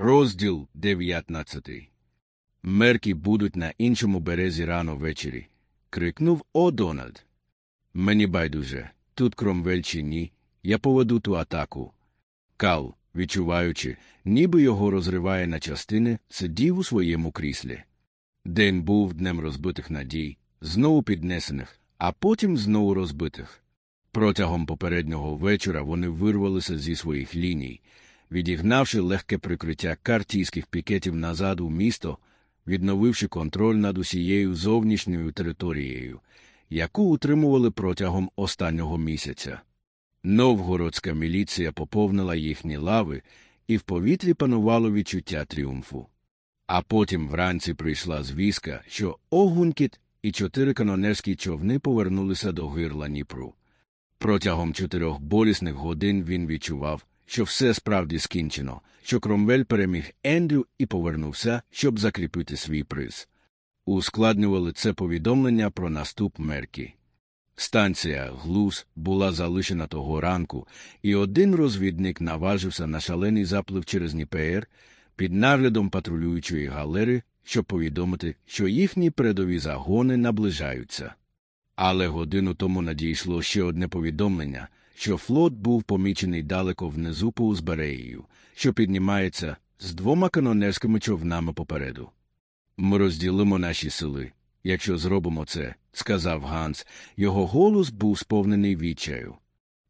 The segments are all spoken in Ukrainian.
Розділ 19 Мерки будуть на іншому березі рано ввечері. крикнув О Дональд. Мені байдуже. Тут Кромвель чи ні. Я поведу ту атаку. Кал, відчуваючи, ніби його розриває на частини, сидів у своєму кріслі. День був днем розбитих надій, знову піднесених, а потім знову розбитих. Протягом попереднього вечора вони вирвалися зі своїх ліній, відігнавши легке прикриття картійських пікетів назад у місто, відновивши контроль над усією зовнішньою територією, яку утримували протягом останнього місяця. Новгородська міліція поповнила їхні лави, і в повітрі панувало відчуття тріумфу. А потім вранці прийшла звістка, що Огункіт і чотири канонерські човни повернулися до гирла Дніпру. Протягом чотирьох болісних годин він відчував, що все справді скінчено, що Кромвель переміг Ендрю і повернувся, щоб закріпити свій приз. Ускладнювали це повідомлення про наступ Меркі. Станція Глус була залишена того ранку, і один розвідник наважився на шалений заплив через Дніпер під наглядом патрулюючої галери, щоб повідомити, що їхні передові загони наближаються. Але годину тому надійшло ще одне повідомлення, що флот був помічений далеко внизу по узберею, що піднімається з двома канонерськими човнами попереду. Ми розділимо наші сили. Якщо зробимо це, сказав Ганс, його голос був сповнений відчаю.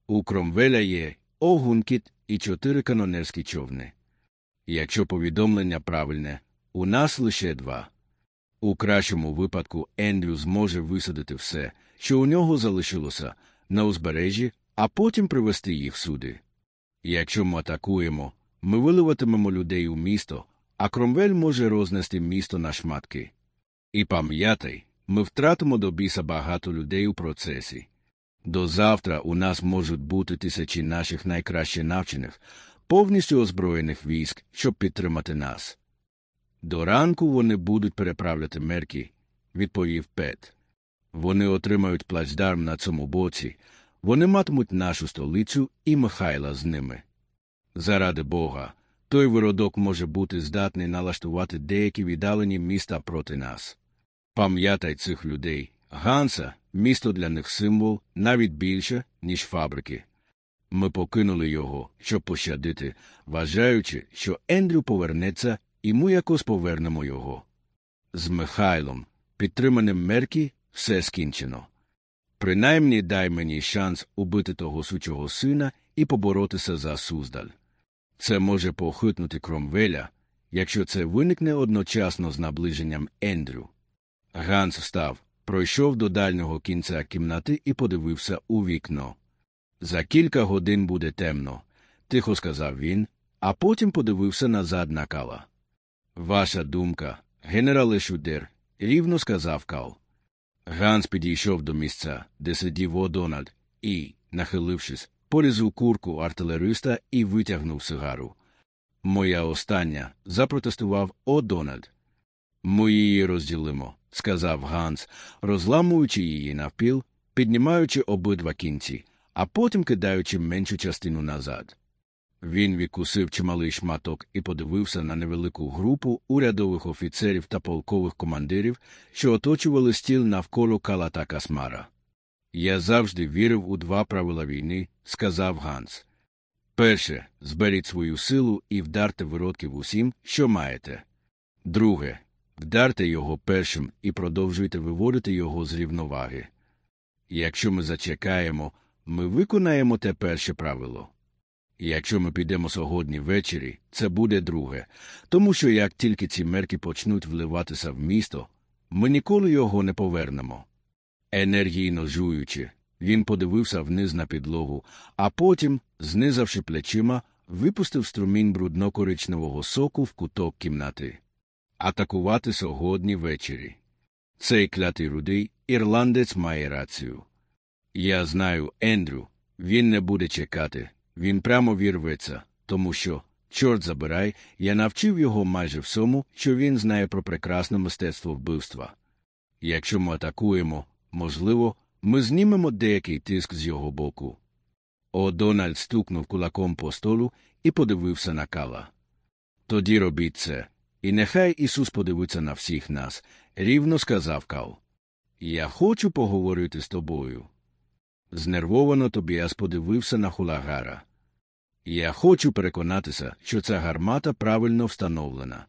У Кромвеля є Огункіт і чотири канонерські човни. Якщо повідомлення правильне, у нас лише два. У кращому випадку Ендрю зможе висадити все, що у нього залишилося, на узбережжі, а потім привести їх сюди. Якщо ми атакуємо, ми виливатимемо людей у місто, а Кромвель може рознести місто на шматки. І пам'ятай, ми втратимо до біса багато людей у процесі. До завтра у нас можуть бути тисячі наших найкраще навчених, повністю озброєних військ, щоб підтримати нас. До ранку вони будуть переправляти мерки, відповів Пет. Вони отримають плацдарм на цьому боці, вони матимуть нашу столицю і Михайла з ними. Заради Бога, той виродок може бути здатний налаштувати деякі віддалені міста проти нас. Пам'ятай цих людей. Ганса, місто для них символ навіть більше, ніж фабрики. Ми покинули його, щоб пощадити, вважаючи, що Ендрю повернеться, і ми якось повернемо його. З Михайлом, підтриманим Меркі, все скінчено. Принаймні дай мені шанс убити того сучого сина і поборотися за Суздаль. Це може похитнути Кромвеля, якщо це виникне одночасно з наближенням Ендрю. Ганс встав, пройшов до дальнього кінця кімнати і подивився у вікно. За кілька годин буде темно, тихо сказав він, а потім подивився назад на кала. Ваша думка, генерале Шудер, рівно сказав Кал. Ганс підійшов до місця, де сидів О'Дональд, і, нахилившись, порізав курку артилериста і витягнув сигару. Моя остання, запротестував О'Дональд. Ми її розділимо, сказав Ганс, розламуючи її навпіл, піднімаючи обидва кінці, а потім кидаючи меншу частину назад. Він відкусив чималий шматок і подивився на невелику групу урядових офіцерів та полкових командирів, що оточували стіл навколо калата Касмара. Я завжди вірив у два правила війни, сказав Ганс. Перше, зберіть свою силу і вдарте виродків усім, що маєте. Друге, вдарте його першим і продовжуйте виводити його з рівноваги. Якщо ми зачекаємо, ми виконаємо те перше правило. Якщо ми підемо сьогодні ввечері, це буде друге, тому що як тільки ці мерки почнуть вливатися в місто, ми ніколи його не повернемо. Енергійно жуючи, він подивився вниз на підлогу, а потім, знизавши плечима, випустив струмінь брудно-коричневого соку в куток кімнати. Атакувати сьогодні ввечері. Цей клятий рудий ірландець має рацію. Я знаю Ендрю, він не буде чекати, він прямо вірветься, тому що, чорт забирай, я навчив його майже всьому, що він знає про прекрасне мистецтво вбивства. Якщо ми атакуємо, можливо, ми знімемо деякий тиск з його боку. О Дональд стукнув кулаком по столу і подивився на кала. Тоді робіть це, і нехай Ісус подивиться на всіх нас, рівно сказав Кал. Я хочу поговорити з тобою. Знервовано Тобіас подивився на хулагара. Я хочу переконатися, що ця гармата правильно встановлена.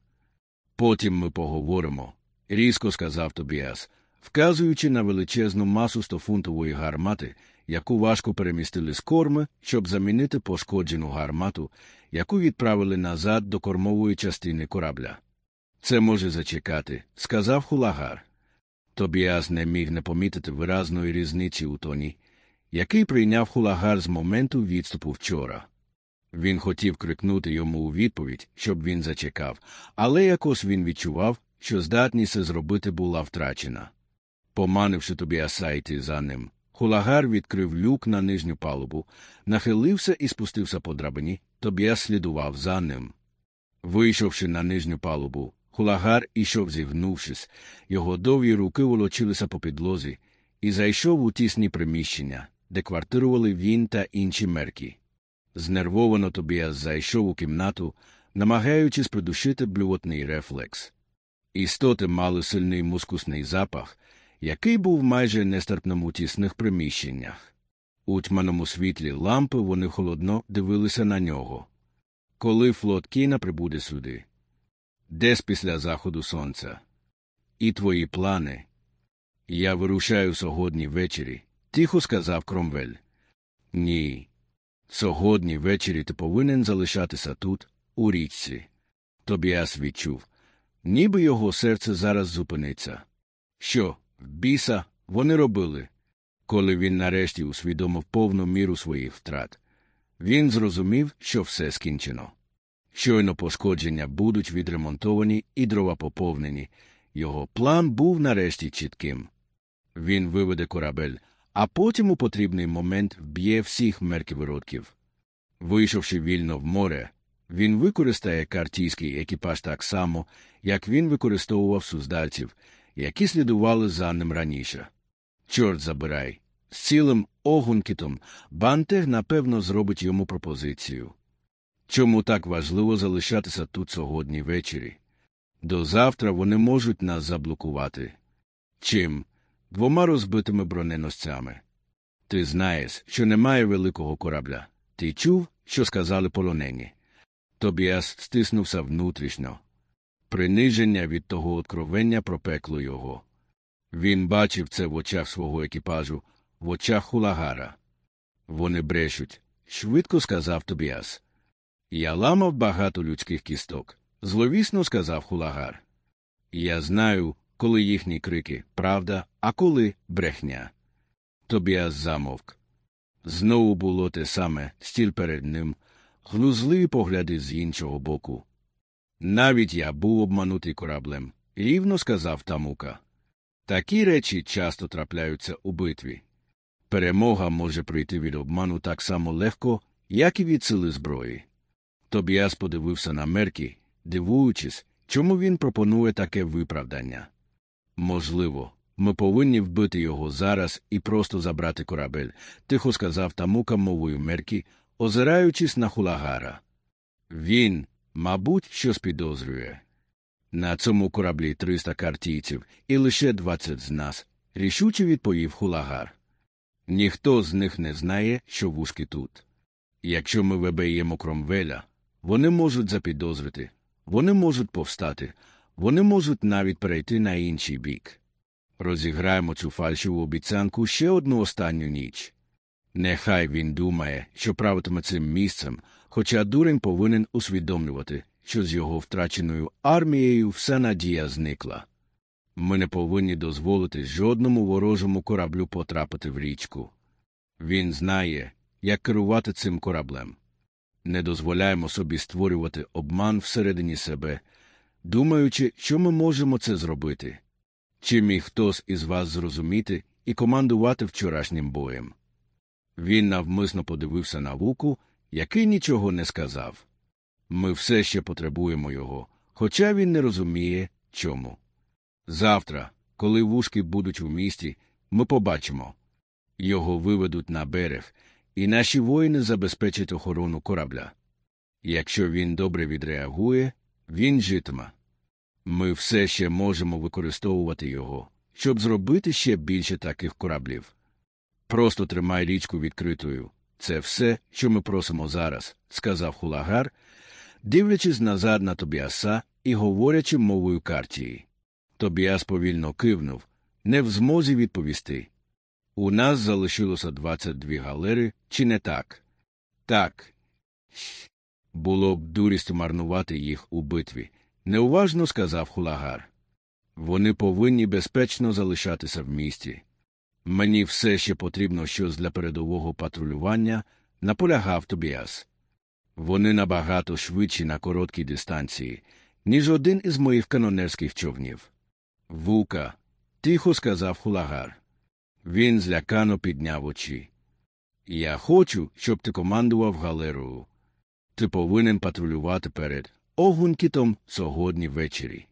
Потім ми поговоримо, різко сказав Тобіас, вказуючи на величезну масу стофунтової гармати, яку важко перемістили з корми, щоб замінити пошкоджену гармату, яку відправили назад до кормової частини корабля. Це може зачекати, сказав хулагар. Тобіас не міг не помітити виразної різниці у тоні, який прийняв хулагар з моменту відступу вчора. Він хотів крикнути йому у відповідь, щоб він зачекав, але якось він відчував, що здатність це зробити була втрачена. Поманивши Тобіаса йти за ним, хулагар відкрив люк на нижню палубу, нахилився і спустився по драбині, Тобіас слідував за ним. Вийшовши на нижню палубу, хулагар ішов зігнувшись, його довгі руки волочилися по підлозі, і зайшов у тісні приміщення, де квартирували він та інші мерки. Знервовано Тобіас зайшов у кімнату, намагаючись придушити блювотний рефлекс. Істоти мали сильний мускусний запах, який був майже нестерпним у тісних приміщеннях. У тьманому світлі лампи вони холодно дивилися на нього. Коли флот Кіна прибуде сюди? Десь після заходу сонця. І твої плани. Я вирушаю сьогодні ввечері, тихо сказав Кромвель. Ні. Сьогодні ввечері ти повинен залишатися тут, у річці. Тобіас відчув, ніби його серце зараз зупиниться. Що, біса, вони робили? Коли він нарешті усвідомив повну міру своїх втрат, він зрозумів, що все скінчено. Щойно пошкодження будуть відремонтовані і дрова поповнені. Його план був нарешті чітким. Він виведе корабель, а потім у потрібний момент вб'є всіх мерківиродків. Вийшовши вільно в море, він використає картійський екіпаж так само, як він використовував суздальців, які слідували за ним раніше. Чорт забирай. З цілим огункітом Бантег, напевно, зробить йому пропозицію. Чому так важливо залишатися тут сьогодні ввечері? До завтра вони можуть нас заблокувати. Чим? Двома розбитими броненосцями. Ти знаєш, що немає великого корабля. Ти чув, що сказали полонені. Тобіас стиснувся внутрішньо. Приниження від того откровення пропекло його. Він бачив це в очах свого екіпажу, в очах хулагара. Вони брешуть, швидко сказав Тобіас. Я ламав багато людських кісток, зловісно сказав хулагар. Я знаю, коли їхні крики правда, а коли брехня. Тобіас замовк. Знову було те саме, стіль перед ним, глузливі погляди з іншого боку. Навіть я був обманутий кораблем, рівно сказав Тамука. Такі речі часто трапляються у битві. Перемога може прийти від обману так само легко, як і від сили зброї. Тобіас подивився на Меркі, дивуючись, чому він пропонує таке виправдання. Можливо, ми повинні вбити його зараз і просто забрати корабель, тихо сказав Тамука мовою Меркі, озираючись на хулагара. Він, мабуть, щось підозрює. На цьому кораблі 300 картійців і лише 20 з нас, рішуче відповів хулагар. Ніхто з них не знає, що вушки тут. Якщо ми вибаємо кромвеля, вони можуть запідозрити, вони можуть повстати, вони можуть навіть перейти на інший бік. Розіграємо цю фальшиву обіцянку ще одну останню ніч. Нехай він думає, що правитиме цим місцем, хоча дурень повинен усвідомлювати, що з його втраченою армією вся надія зникла. Ми не повинні дозволити жодному ворожому кораблю потрапити в річку. Він знає, як керувати цим кораблем. Не дозволяємо собі створювати обман всередині себе, думаючи, що ми можемо це зробити. Чи міг хтось із вас зрозуміти і командувати вчорашнім боєм? Він навмисно подивився на вуку, який нічого не сказав. Ми все ще потребуємо його, хоча він не розуміє, чому. Завтра, коли вушки будуть у місті, ми побачимо його виведуть на берег, і наші воїни забезпечать охорону корабля. Якщо він добре відреагує, Він житиме. Ми все ще можемо використовувати його, щоб зробити ще більше таких кораблів. Просто тримай річку відкритою. Це все, що ми просимо зараз, сказав хулагар, дивлячись назад на Тобіаса і говорячи мовою картії. Тобіас повільно кивнув, не в змозі відповісти. У нас залишилося 22 галери, чи не так? Так. Було б дурістю марнувати їх у битві, неуважно сказав хулагар. Вони повинні безпечно залишатися в місті. Мені все ще потрібно щось для передового патрулювання, наполягав Тобіас. Вони набагато швидші на короткій дистанції, ніж один із моїх канонерських човнів. Вука, тихо сказав хулагар. Він злякано підняв очі. Я хочу, щоб ти командував галерою. Ти повинен патрулювати перед огункітом сьогодні ввечері.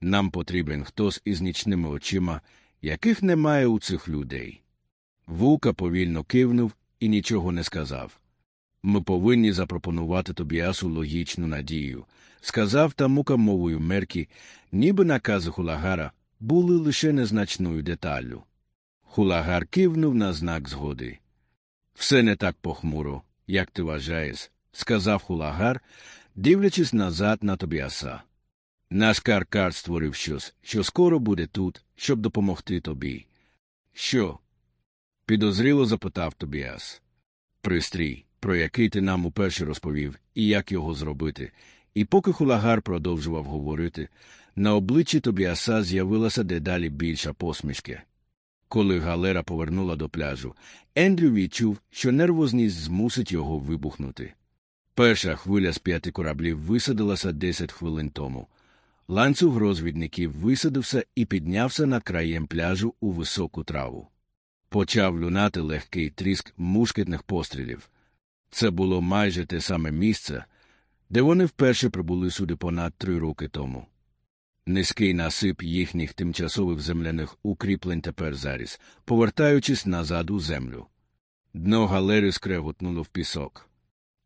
Нам потрібен хтось із нічними очима, яких немає у цих людей. Вука повільно кивнув і нічого не сказав. Ми повинні запропонувати Тобіасу логічну надію, сказав Тамука мовою меркі, ніби накази хулагара були лише незначною деталлю. Хулагар кивнув на знак згоди. Все не так похмуро, як ти вважаєш, сказав хулагар, дивлячись назад на Тобіаса. Наш каркар створив щось, що скоро буде тут, щоб допомогти тобі. Що? підозріло запитав Тобіас. Пристрій, про який ти нам уперше розповів, і як його зробити. І поки хулагар продовжував говорити, на обличчі Тобіаса з'явилася дедалі більша посмішка. Коли галера повернула до пляжу, Ендрю відчув, що нервозність змусить його вибухнути. Перша хвиля з п'яти кораблів висадилася десять хвилин тому. Ланцюг розвідників висадився і піднявся над краєм пляжу у високу траву. Почав лунати легкий тріск мушкетних пострілів. Це було майже те саме місце, де вони вперше прибули сюди понад три роки тому. Низький насип їхніх тимчасових земляних укріплень тепер заріс, повертаючись назад у землю. Дно галери скреготнуло в пісок.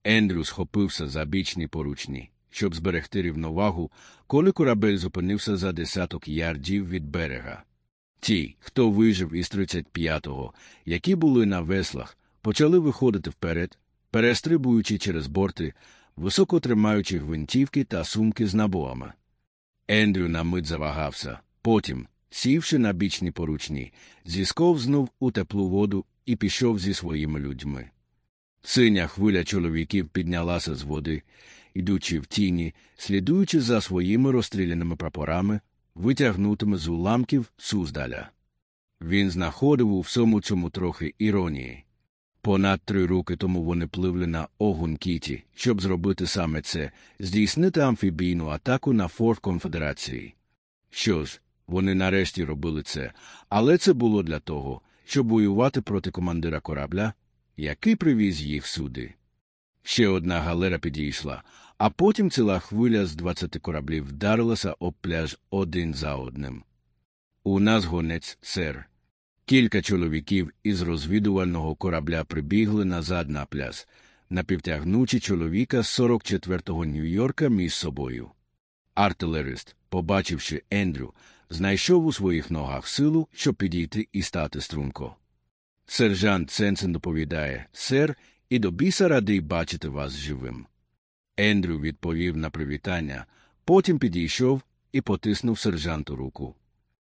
Ендрю схопився за бічні поручні, щоб зберегти рівновагу, коли корабель зупинився за десяток ярдів від берега. Ті, хто вижив із 35-го, які були на веслах, почали виходити вперед, перестрибуючи через борти, високо тримаючи гвинтівки та сумки з набоями. Ендрю на мить завагався. Потім, сівши на бічні поручні, зісковзнув у теплу воду і пішов зі своїми людьми. Синя хвиля чоловіків піднялася з води, ідучи в тіні, слідуючи за своїми розстріляними прапорами, витягнутими з уламків Суздаля. Він знаходив у всьому цьому трохи іронії. Понад три роки тому вони пливли на Огункіті, щоб зробити саме це, здійснити амфібійну атаку на форт Конфедерації. Що ж, вони нарешті робили це, але це було для того, щоб воювати проти командира корабля, який привіз їх сюди. Ще одна галера підійшла, а потім ціла хвиля з двадцяти кораблів вдарилася об пляж один за одним. У нас гонець, сер. Кілька чоловіків із розвідувального корабля прибігли назад на пляж, напівтягнучи чоловіка з 44-го Нью-Йорка між собою. Артилерист, побачивши Ендрю, знайшов у своїх ногах силу, щоб підійти і стати струнко. Сержант Сенсен доповідає, сер, і до біса радий бачити вас живим. Ендрю відповів на привітання, потім підійшов і потиснув сержанту руку.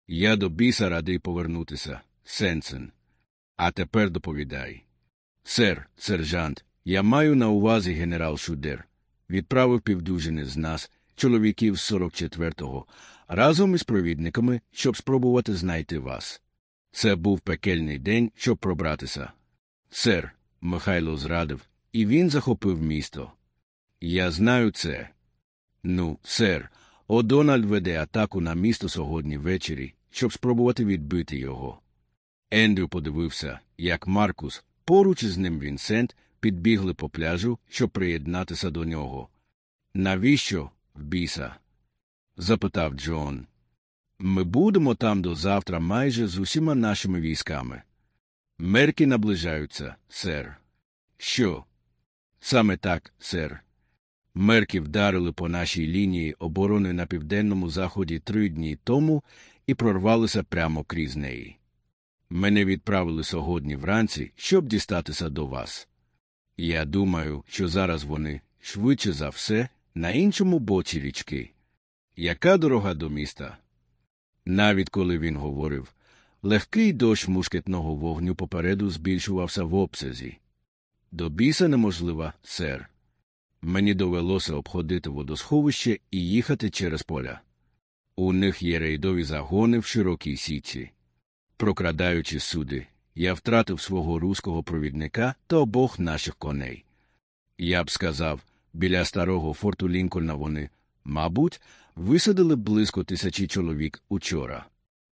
Я до біса радий повернутися, Сенсен. А тепер доповідай. Сер, сержант, я маю на увазі генерал Шудер. Відправив півдюжини з нас, чоловіків з 44-го, разом із провідниками, щоб спробувати знайти вас. Це був пекельний день, щоб пробратися. Сер, Михайло зрадив, і він захопив місто. Я знаю це. Ну, сер, О'Дональд веде атаку на місто сьогодні ввечері, щоб спробувати відбити його. Ендрю подивився, як Маркус, поруч із ним Вінсент, підбігли по пляжу, щоб приєднатися до нього. Навіщо, біса? запитав Джон. Ми будемо там до завтра майже з усіма нашими військами. Мерки наближаються, сер. Що? Саме так, сер. Мерки вдарили по нашій лінії оборони на південному заході три дні тому і прорвалися прямо крізь неї. Мене відправили сьогодні вранці, щоб дістатися до вас. Я думаю, що зараз вони, швидше за все, на іншому боці річки. Яка дорога до міста? Навіть коли він говорив, легкий дощ мушкетного вогню попереду збільшувався в обсязі. До біса неможлива, сер. Мені довелося обходити водосховище і їхати через поля. У них є рейдові загони в широкій сіті. Прокрадаючи суди, я втратив свого руського провідника та обох наших коней. Я б сказав, біля старого форту Лінкольна вони, мабуть, висадили близько тисячі чоловік учора.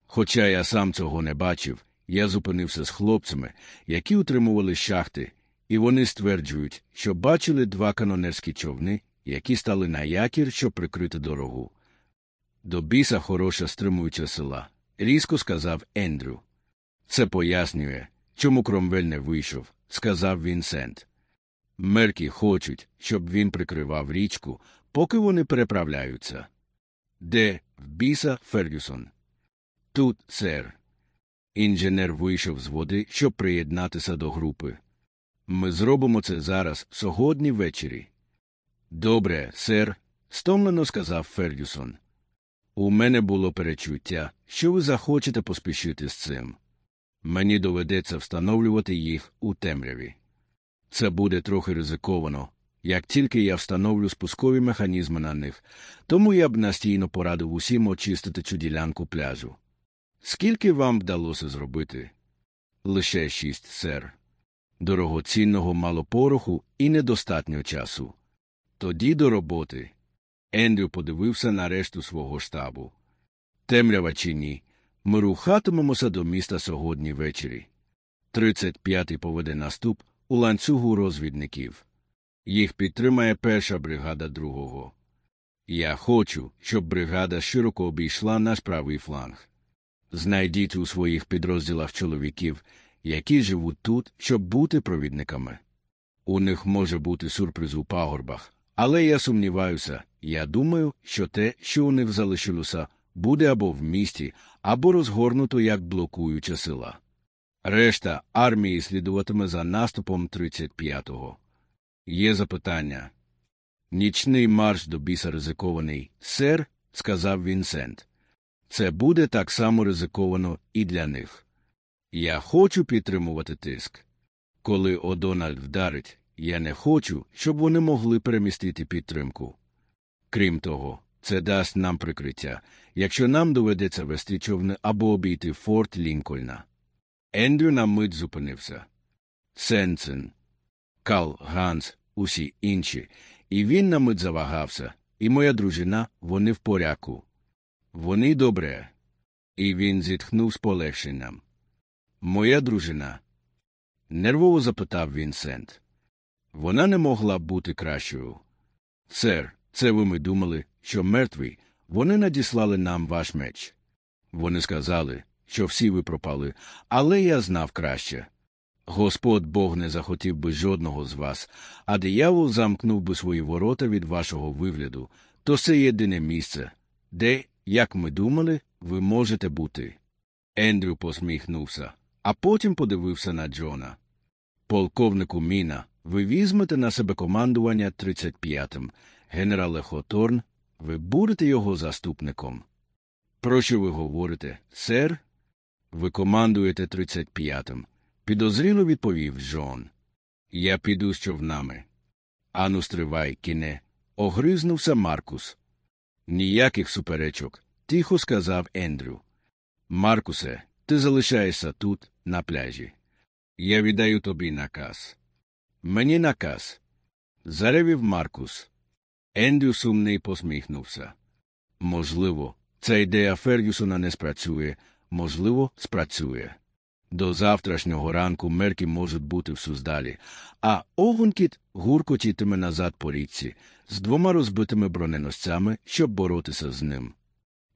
Хоча я сам цього не бачив, я зупинився з хлопцями, які утримували шахти, і вони стверджують, що бачили два канонерські човни, які стали на якір, щоб прикрити дорогу. До біса хороша стримуюча села, різко сказав Ендрю. Це пояснює, чому Кромвель не вийшов, сказав Вінсент. Мерки хочуть, щоб він прикривав річку, поки вони переправляються. Де в біса Фергюсон? Тут, сер. Інженер вийшов з води, щоб приєднатися до групи. Ми зробимо це зараз, сьогодні ввечері. Добре, сер, стомлено сказав Фергюсон. У мене було перечуття, що ви захочете поспішити з цим. Мені доведеться встановлювати їх у темряві. Це буде трохи ризиковано, як тільки я встановлю спускові механізми на них, тому я б настійно порадив усім очистити цю ділянку пляжу. Скільки вам вдалося зробити? Лише шість, сер. Дорогоцінного мало пороху і недостатньо часу. Тоді до роботи. Ендрю подивився на решту свого штабу. Темрява чи ні, ми рухатимемося до міста сьогодні ввечері. 35-й поведе наступ у ланцюгу розвідників. Їх підтримає перша бригада другого. Я хочу, щоб бригада широко обійшла наш правий фланг. Знайдіть у своїх підрозділах чоловіків, які живуть тут, щоб бути провідниками. У них може бути сюрприз у пагорбах, але я сумніваюся, я думаю, що те, що у них залишилося, буде або в місті, або розгорнуто як блокуюча сила. Решта армії слідуватиме за наступом 35-го. Є запитання. Нічний марш до біса ризикований, сер, сказав Вінсент. Це буде так само ризиковано і для них. Я хочу підтримувати тиск. Коли Одональд вдарить, я не хочу, щоб вони могли перемістити підтримку. Крім того, це дасть нам прикриття, якщо нам доведеться вести човни або обійти форт Лінкольна. Ендрю на мить зупинився. Сенсен, Кал, Ганс, усі інші, і він на мить завагався, і моя дружина, вони в порядку. Вони добре. І він зітхнув з полегшенням. Моя дружина. Нервово запитав Вінсент. Вона не могла бути кращою. Сер, це ви ми думали, що мертвий, вони надіслали нам ваш меч. Вони сказали, що всі ви пропали, але я знав краще. Господь Бог не захотів би жодного з вас, а диявол замкнув би свої ворота від вашого вигляду, то це єдине місце, де, як ми думали, ви можете бути. Ендрю посміхнувся, а потім подивився на Джона. Полковнику Міна, ви візьмете на себе командування 35-м, генерале Хоторн, ви будете його заступником. Про що ви говорите, сер? Ви командуєте 35-м, підозріло відповів Джон. Я піду з човнами. Ану, стривай, кіне, огризнувся Маркус. Ніяких суперечок, тихо сказав Ендрю. Маркусе, ти залишаєшся тут, на пляжі. Я віддаю тобі наказ. Мені наказ. Заревів Маркус. Ендрю сумний посміхнувся. Можливо, ця ідея Фергюсона не спрацює, можливо, спрацює. До завтрашнього ранку мерки можуть бути в суздалі, а Огункіт гуркотітиме назад по річці з двома розбитими броненосцями, щоб боротися з ним.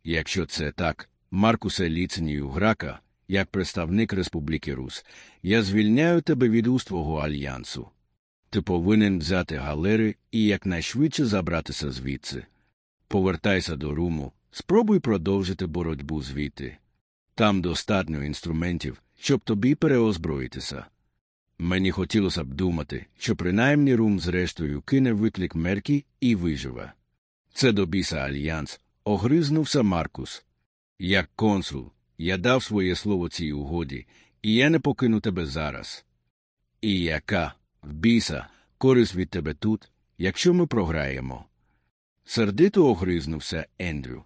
Якщо це так, Маркусе Ліценію Грака, як представник Республіки Рус, я звільняю тебе від уст твого альянсу. Ти повинен взяти галери і якнайшвидше забратися звідси. Повертайся до руму, спробуй продовжити боротьбу звідти. Там достатньо інструментів, щоб тобі переозброїтися. Мені хотілося б думати, що принаймні рум зрештою кине виклик Меркі і виживе. Це до біса альянс, огризнувся Маркус. Як консул, я дав своє слово цій угоді, і я не покину тебе зараз. І яка, біса, користь від тебе тут, якщо ми програємо? Сердито огризнувся Ендрю.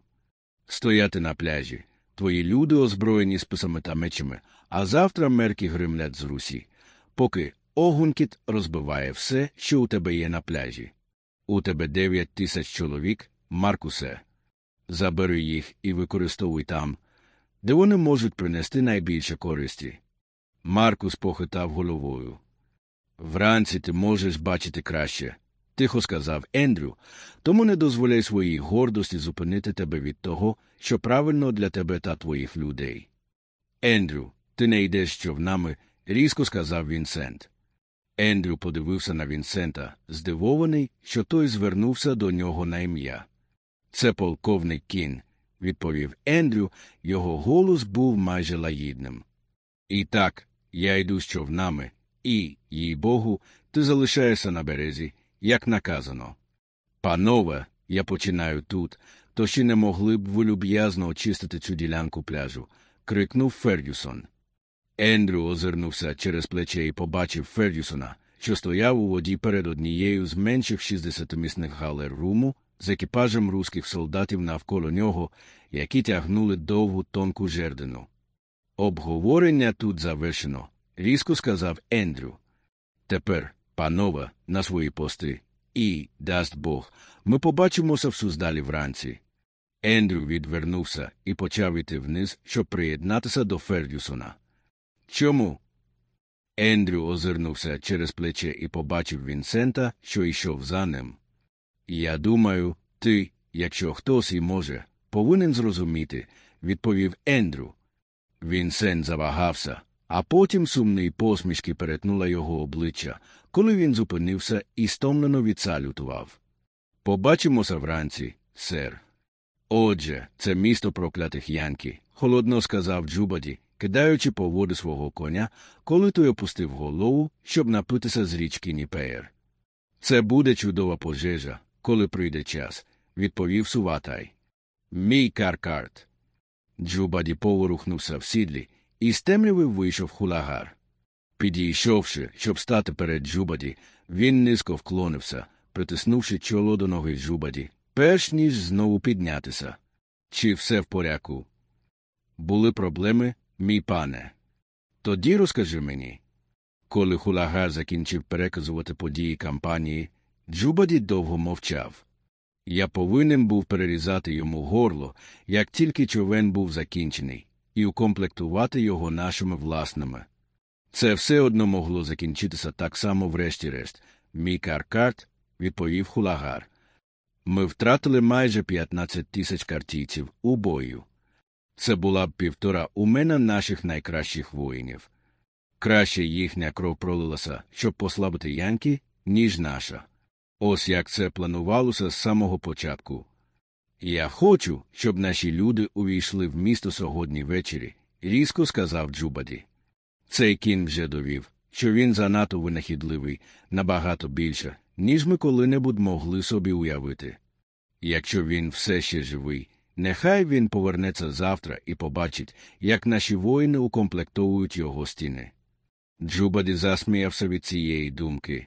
Стояти на пляжі. Твої люди озброєні списами та мечами, а завтра мерки гримлять з русі, поки огункіт розбиває все, що у тебе є на пляжі. У тебе дев'ять тисяч чоловік, Маркусе. Забери їх і використовуй там, де вони можуть принести найбільше користі. Маркус похитав головою. Вранці ти можеш бачити краще, тихо сказав Ендрю, тому не дозволяй своїй гордості зупинити тебе від того, що правильно для тебе та твоїх людей. Ендрю, ти не йдеш човнами, різко сказав Вінсент. Ендрю подивився на Вінсента, здивований, що той звернувся до нього на ім'я. Це полковник кін, відповів Ендрю, його голос був майже лагідним. І так, я йду з човнами, і, їй богу, ти залишаєшся на березі, як наказано. Панове, я починаю тут, то ще не могли б ви люб'язно очистити цю ділянку пляжу, крикнув Фердюсон. Ендрю озирнувся через плече і побачив Фердюсона, що стояв у воді перед однією з менших 60-місних галер руму з екіпажем руських солдатів навколо нього, які тягнули довгу тонку жердину. Обговорення тут завершено, різко сказав Ендрю. Тепер, панове, на свої пости, і, дасть Бог, ми побачимося в Суздалі вранці. Ендрю відвернувся і почав іти вниз, щоб приєднатися до Фердюсона. Чому? Ендрю озирнувся через плече і побачив Вінсента, що йшов за ним. Я думаю, ти, якщо хтось і може, повинен зрозуміти, відповів Ендрю. Вінсент завагався, а потім сумний посмішки перетнула його обличчя, коли він зупинився і стомлено відсалютував. Побачимося вранці, сер. Отже, це місто проклятих янки, холодно сказав Джубаді, кидаючи по воду свого коня, коли той опустив голову, щоб напитися з річки Ніпер. Це буде чудова пожежа, коли прийде час, відповів Суватай. Мій каркарт. Джубаді поворухнувся в сідлі, і з темряви вийшов хулагар. Підійшовши, щоб стати перед Джубаді, він низько вклонився, притиснувши чоло до ноги Джубаді, перш ніж знову піднятися. Чи все в порядку? Були проблеми, мій пане. Тоді розкажи мені. Коли хулагар закінчив переказувати події кампанії, Джубаді довго мовчав. Я повинен був перерізати йому горло, як тільки човен був закінчений, і укомплектувати його нашими власними. Це все одно могло закінчитися так само врешті-решт. Мій каркарт, відповів хулагар. Ми втратили майже 15 тисяч картійців у бою. Це була б півтора умена наших найкращих воїнів. Краще їхня кров пролилася, щоб послабити янки, ніж наша. Ось як це планувалося з самого початку. Я хочу, щоб наші люди увійшли в місто сьогодні ввечері, різко сказав Джубаді. Цей кін вже довів, що він занадто винахідливий, набагато більше, ніж ми коли-небудь могли собі уявити. Якщо він все ще живий, нехай він повернеться завтра і побачить, як наші воїни укомплектовують його стіни. Джубаді засміявся від цієї думки.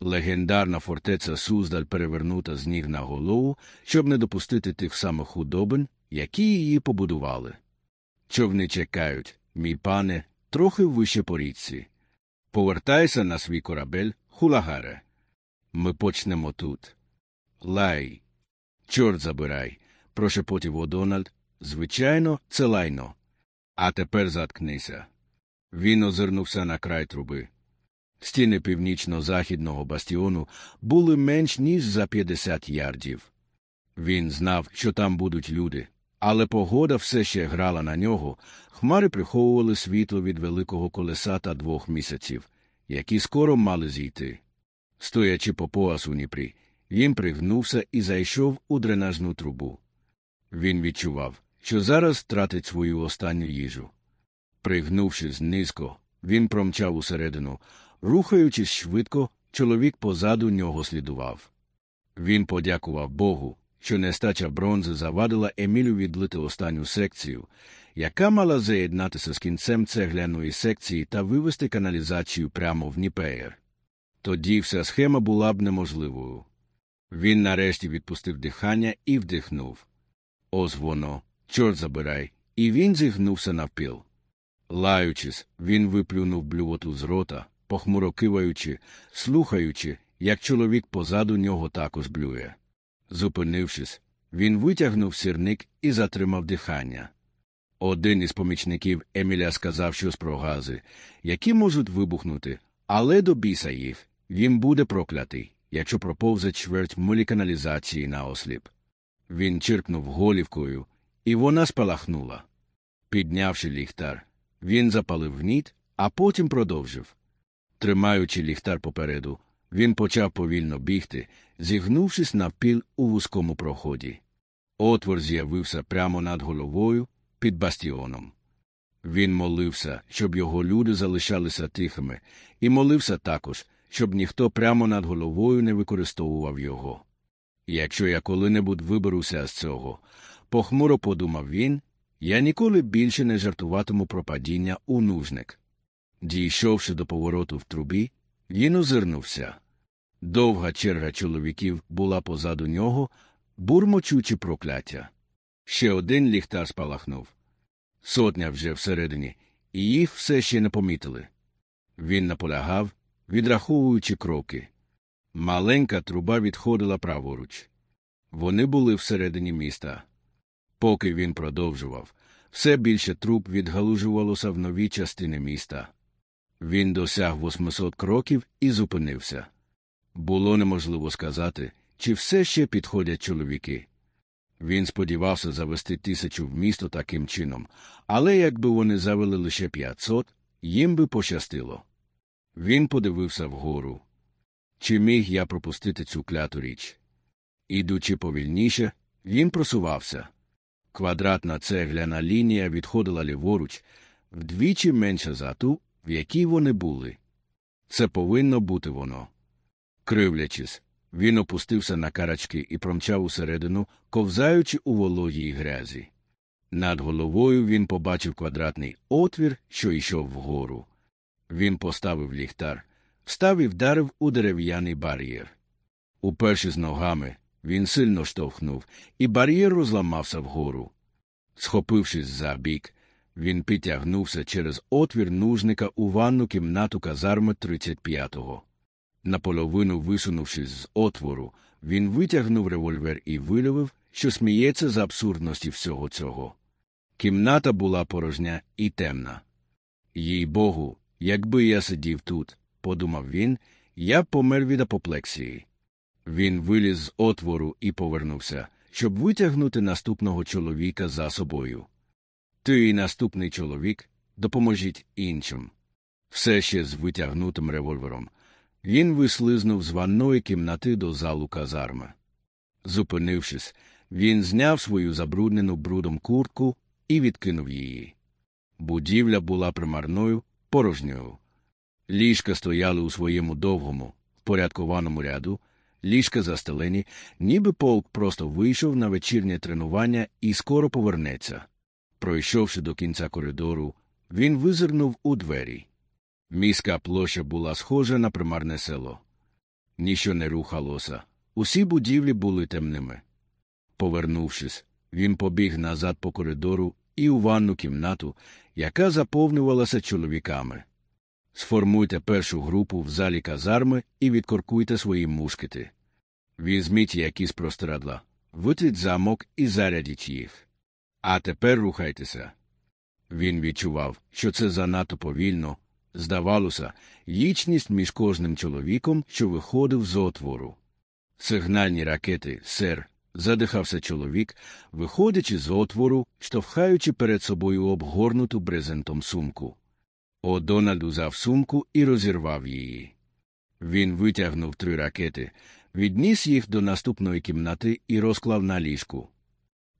Легендарна фортеця Суздаль перевернута з ніг на голову, щоб не допустити тих самих худобин, які її побудували. Човни чекають, мій пане, трохи вище по річці. Повертайся на свій корабель, хулагаре. Ми почнемо тут. Лай. Чорт забирай, прошепотів Одональд. Звичайно, це лайно. А тепер заткнися. Він озирнувся на край труби. Стіни північно-західного бастіону були менш ніж за 50 ярдів. Він знав, що там будуть люди, але погода все ще грала на нього, хмари приховували світло від великого колеса та двох місяців, які скоро мали зійти. Стоячи по пояс у Дніпрі, він пригнувся і зайшов у дренажну трубу. Він відчував, що зараз втратить свою останню їжу. Пригнувшись низько, він промчав усередину, рухаючись швидко, чоловік позаду нього слідував. Він подякував Богу, що нестача бронзи завадила Емілю відлити останню секцію, яка мала заєднатися з кінцем цегляної секції та вивести каналізацію прямо в Дніпеєр. Тоді вся схема була б неможливою. Він нарешті відпустив дихання і вдихнув. Ось воно, чорт забирай, і він зігнувся навпіл. Лаючись, він виплюнув блювоту з рота, похмуро киваючи, слухаючи, як чоловік позаду нього також блює. Зупинившись, він витягнув сірник і затримав дихання. Один із помічників Еміля сказав щось про гази, які можуть вибухнути, але до біса їх він буде проклятий, якщо проповзе чверть милі каналізації на осліп. Він чиркнув голівкою, і вона спалахнула. Піднявши ліхтар, він запалив ніт, а потім продовжив. Тримаючи ліхтар попереду, він почав повільно бігти, зігнувшись навпіл у вузькому проході. Отвор з'явився прямо над головою, під бастіоном. Він молився, щоб його люди залишалися тихими, і молився також, щоб ніхто прямо над головою не використовував його. Якщо я коли-небудь виберуся з цього, похмуро подумав він, я ніколи більше не жартуватиму про падіння у нужник. Дійшовши до повороту в трубі, він озирнувся. Довга черга чоловіків була позаду нього, бурмочучи прокляття. Ще один ліхтар спалахнув. Сотня вже всередині, і їх все ще не помітили. Він наполягав, відраховуючи кроки. Маленька труба відходила праворуч. Вони були всередині міста. Поки він продовжував, все більше труб відгалужувалося в нові частини міста. Він досяг 800 кроків і зупинився. Було неможливо сказати, чи все ще підходять чоловіки. Він сподівався завести тисячу в місто таким чином, але якби вони завели лише 500, їм би пощастило. Він подивився вгору. Чи міг я пропустити цю кляту річ? Ідучи повільніше, він просувався. Квадратна цегляна лінія відходила ліворуч, вдвічі менша за ту, в якій вони були. Це повинно бути воно. Кривлячись, він опустився на карачки і промчав усередину, ковзаючи у вологій грязі. Над головою він побачив квадратний отвір, що йшов вгору. Він поставив ліхтар, встав і вдарив у дерев'яний бар'єр. Уперши з ногами, він сильно штовхнув, і бар'єр розламався вгору. Схопившись за бік, він підтягнувся через отвір нужника у ванну кімнату казарми 35-го. Наполовину висунувшись з отвору, він витягнув револьвер і виявив, що сміється з абсурдності всього цього. Кімната була порожня і темна. Їй богу, якби я сидів тут, подумав він, я помер від апоплексії. Він виліз з отвору і повернувся, щоб витягнути наступного чоловіка за собою. Ти наступний чоловік допоможіть іншим. Все ще з витягнутим револьвером. Він вислизнув з ванної кімнати до залу казарми. Зупинившись, він зняв свою забруднену брудом куртку і відкинув її. Будівля була примарною, порожньою. Ліжка стояли у своєму довгому, впорядкованому ряду, ліжка застелені, ніби полк просто вийшов на вечірнє тренування і скоро повернеться. Пройшовши до кінця коридору, він визирнув у двері. Міська площа була схожа на примарне село. Ніщо не рухалося, усі будівлі були темними. Повернувшись, він побіг назад по коридору і у ванну кімнату, яка заповнювалася чоловіками. Сформуйте першу групу в залі казарми і відкоркуйте свої мушкети. Візьміть якісь простирадла, витріть замок і зарядіть їх. А тепер рухайтеся. Він відчував, що це занадто повільно. Здавалося, їчність між кожним чоловіком, що виходив з отвору. Сигнальні ракети, сер, задихався чоловік, виходячи з отвору, штовхаючи перед собою обгорнуту брезентом сумку. О Дональд узяв сумку і розірвав її. Він витягнув три ракети, відніс їх до наступної кімнати і розклав на ліжку.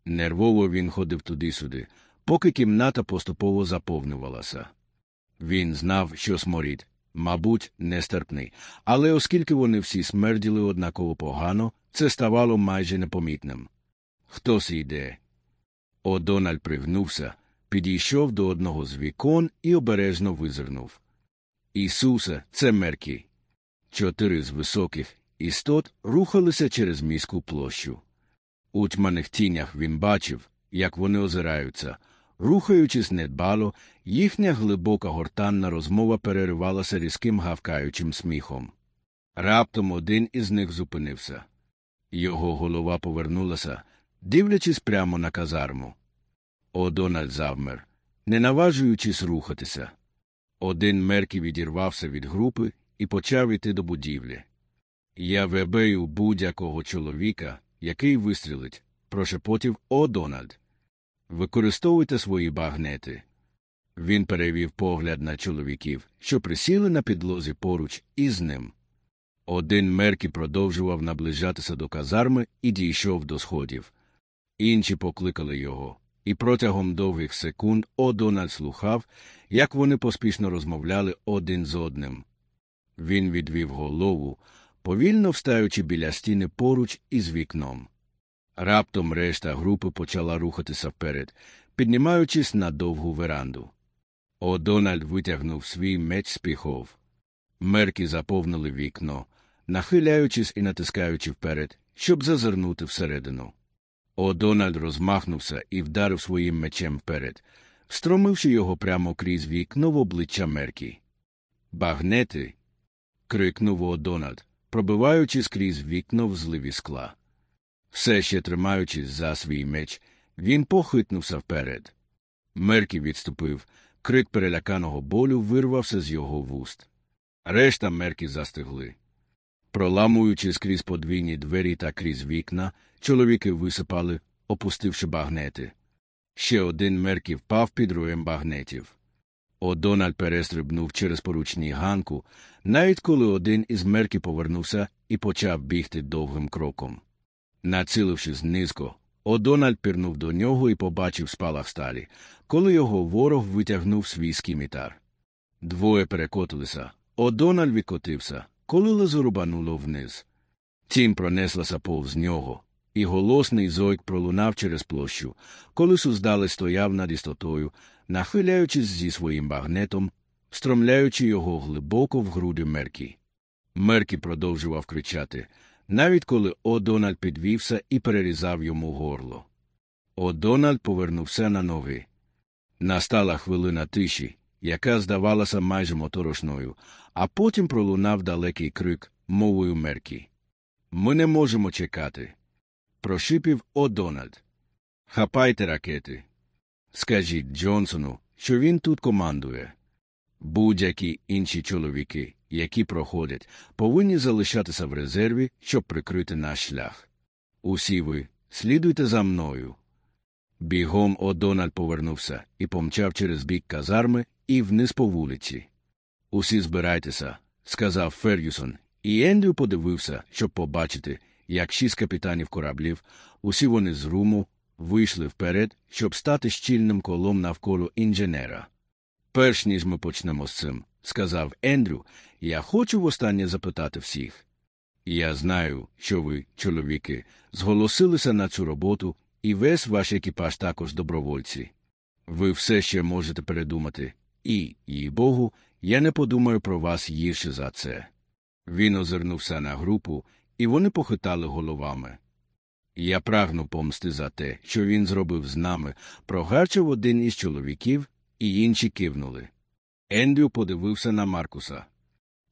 Нервово він ходив туди-сюди, поки кімната поступово заповнювалася. Він знав, що сморід, мабуть, нестерпний, але оскільки вони всі смерділи однаково погано, це ставало майже непомітним. Хтось йде. Одональ пригнувся, підійшов до одного з вікон і обережно визирнув. Ісусе, це меркі. Чотири з високих істот рухалися через міську площу. У тьманих тінях він бачив, як вони озираються. Рухаючись недбало, їхня глибока гортанна розмова переривалася різким гавкаючим сміхом. Раптом один із них зупинився. Його голова повернулася, дивлячись прямо на казарму. Одональд завмер, не наважуючись рухатися. Один меркі відірвався від групи і почав іти до будівлі. Я вебею будь-якого чоловіка, який вистрілить, прошепотів Одональд. Використовуйте свої багнети. Він перевів погляд на чоловіків, що присіли на підлозі поруч із ним. Один меркі продовжував наближатися до казарми і дійшов до сходів. Інші покликали його, і протягом довгих секунд Одональд слухав, як вони поспішно розмовляли один з одним. Він відвів голову, повільно встаючи біля стіни поруч із вікном. Раптом решта групи почала рухатися вперед, піднімаючись на довгу веранду. Одональд витягнув свій меч з піхов. Мерки заповнили вікно, нахиляючись і натискаючи вперед, щоб зазирнути всередину. Одональд розмахнувся і вдарив своїм мечем вперед, встромивши його прямо крізь вікно в обличчя Меркі. Багнети. крикнув Одональд, пробиваючись крізь вікно в зливі скла. Все ще тримаючись за свій меч, він похитнувся вперед. Меркі відступив, крик переляканого болю вирвався з його вуст. Решта мерки застигли. Проламуючи крізь подвійні двері та крізь вікна, чоловіки висипали, опустивши багнети. Ще один меркі впав під руєм багнетів. Одональд перестрибнув через поручні ганку, навіть коли один із мерки повернувся і почав бігти довгим кроком. Націлившись низько, Одональд пірнув до нього і побачив спалах сталі, коли його ворог витягнув свій скімітар. Двоє перекотилися. Одональд відкотився, коли лезо рубануло вниз. Тінь пронеслася повз нього, і голосний зойк пролунав через площу, коли суздали стояв над істотою, нахиляючись зі своїм багнетом, стромляючи його глибоко в груди Меркі. Меркі продовжував кричати навіть коли Одональд підвівся і перерізав йому горло. Одональд повернувся на ноги. Настала хвилина тиші, яка здавалася майже моторошною, а потім пролунав далекий крик мовою меркі. Ми не можемо чекати. Прошипів Одональд. Хапайте ракети. Скажіть Джонсону, що він тут командує. Будь-які інші чоловіки, які проходять, повинні залишатися в резерві, щоб прикрити наш шлях. Усі ви слідуйте за мною. Бігом Одональд повернувся і помчав через бік казарми і вниз по вулиці. Усі збирайтеся, сказав Фергюсон, і Ендрю подивився, щоб побачити, як шість капітанів кораблів, усі вони з руму, вийшли вперед, щоб стати щільним колом навколо інженера. Перш ніж ми почнемо з цим, сказав Ендрю, я хочу востаннє запитати всіх. Я знаю, що ви, чоловіки, зголосилися на цю роботу, і весь ваш екіпаж також добровольці. Ви все ще можете передумати, і, їй Богу, я не подумаю про вас гірше за це. Він озирнувся на групу, і вони похитали головами. Я прагну помсти за те, що він зробив з нами, прогарчив один із чоловіків, і інші кивнули. Ендрю подивився на Маркуса.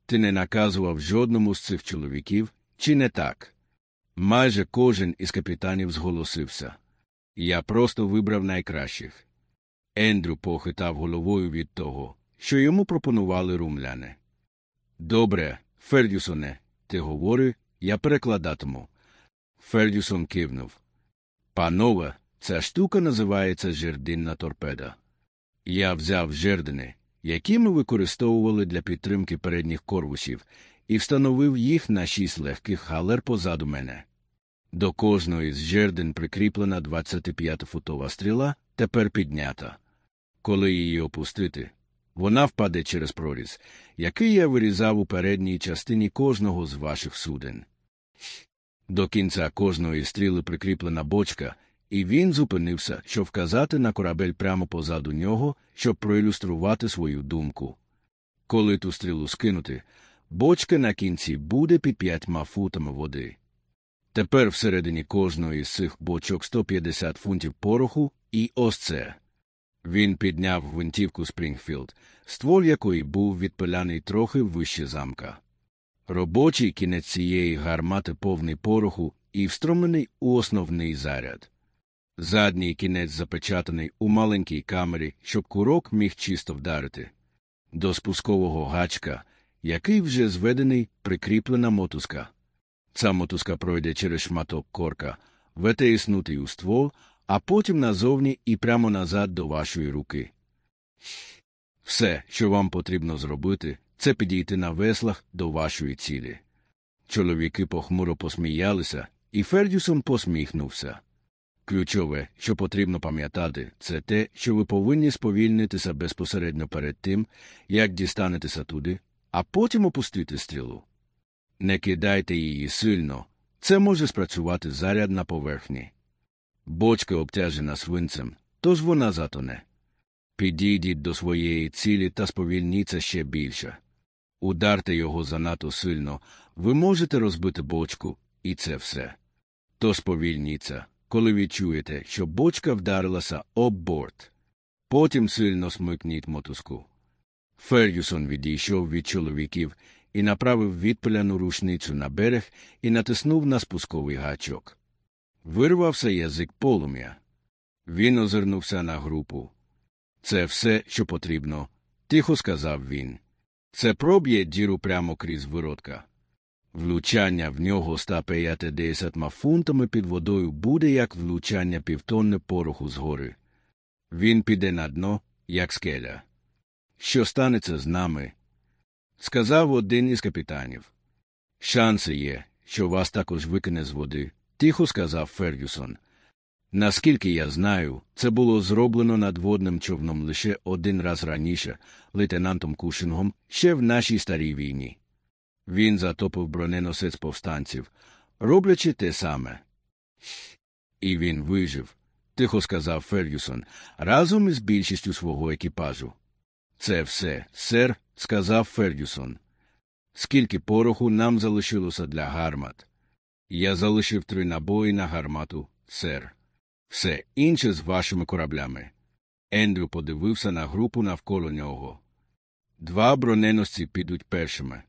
Ти не наказував жодному з цих чоловіків, чи не так? Майже кожен із капітанів зголосився. Я просто вибрав найкращих. Ендрю похитав головою від того, що йому пропонували румляни. Добре, Фердюсоне, ти говори, я перекладатиму. Фердюсон кивнув. Панове, ця штука називається жердинна торпеда. Я взяв жердини, які ми використовували для підтримки передніх корпусів, і встановив їх на шість легких галер позаду мене. До кожної з жердин прикріплена 25-футова стріла, тепер піднята. Коли її опустити, вона впаде через проріз, який я вирізав у передній частині кожного з ваших суден. До кінця кожної стріли прикріплена бочка, і він зупинився, щоб вказати на корабель прямо позаду нього, щоб проілюструвати свою думку. Коли ту стрілу скинути, бочка на кінці буде під п'ятьма футами води. Тепер всередині кожної з цих бочок 150 фунтів пороху, і ось це. Він підняв гвинтівку Спрінгфілд, ствол якої був відпиляний трохи вище замка. Робочий кінець цієї гармати повний пороху і встромлений у основний заряд. Задній кінець запечатаний у маленькій камері, щоб курок міг чисто вдарити. До спускового гачка, який вже зведений, прикріплена мотузка. Ця мотузка пройде через шматок корка, ветеїснутий у ствол, а потім назовні і прямо назад до вашої руки. Все, що вам потрібно зробити, це підійти на веслах до вашої цілі. Чоловіки похмуро посміялися, і Фердюсон посміхнувся. Ключове, що потрібно пам'ятати, це те, що ви повинні сповільнитися безпосередньо перед тим, як дістанетеся туди, а потім опустити стрілу. Не кидайте її сильно, це може спрацювати заряд на поверхні. Бочка обтяжена свинцем, тож вона затоне. Підійдіть до своєї цілі та сповільніться ще більше. Ударте його занадто сильно, ви можете розбити бочку, і це все. То сповільніться, коли відчуєте, що бочка вдарилася об борт. Потім сильно смикніть мотузку. Фергюсон відійшов від чоловіків і направив відпиляну рушницю на берег і натиснув на спусковий гачок. Вирвався язик полум'я. Він озирнувся на групу. Це все, що потрібно, тихо сказав він. Це проб'є діру прямо крізь виродка. Влучання в нього 150 фунтами під водою буде як влучання півтонни пороху згори. Він піде на дно, як скеля. Що станеться з нами? Сказав один із капітанів. Шанси є, що вас також викине з води, тихо сказав Фергюсон. Наскільки я знаю, це було зроблено надводним човном лише один раз раніше, лейтенантом Кушингом, ще в нашій старій війні. Він затопив броненосець повстанців, роблячи те саме. І він вижив, тихо сказав Фергюсон, разом із більшістю свого екіпажу. Це все, сер, сказав Фергюсон. Скільки пороху нам залишилося для гармат? Я залишив три набої на гармату, сер. Все інше з вашими кораблями. Ендрю подивився на групу навколо нього. Два броненосці підуть першими.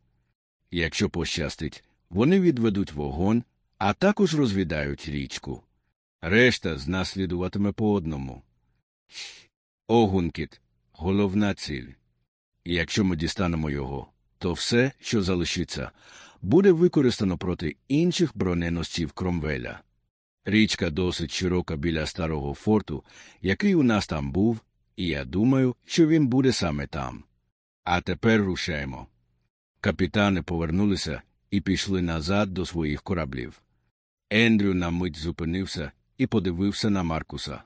Якщо пощастить, вони відведуть вогонь, а також розвідають річку. Решта з нас слідуватиме по одному. Огункіт головна ціль. Якщо ми дістанемо його, то все, що залишиться, буде використано проти інших броненосців Кромвеля. Річка досить широка біля старого форту, який у нас там був, і я думаю, що він буде саме там. А тепер рушаємо. Капітани повернулися і пішли назад до своїх кораблів. Ендрю на мить зупинився і подивився на Маркуса.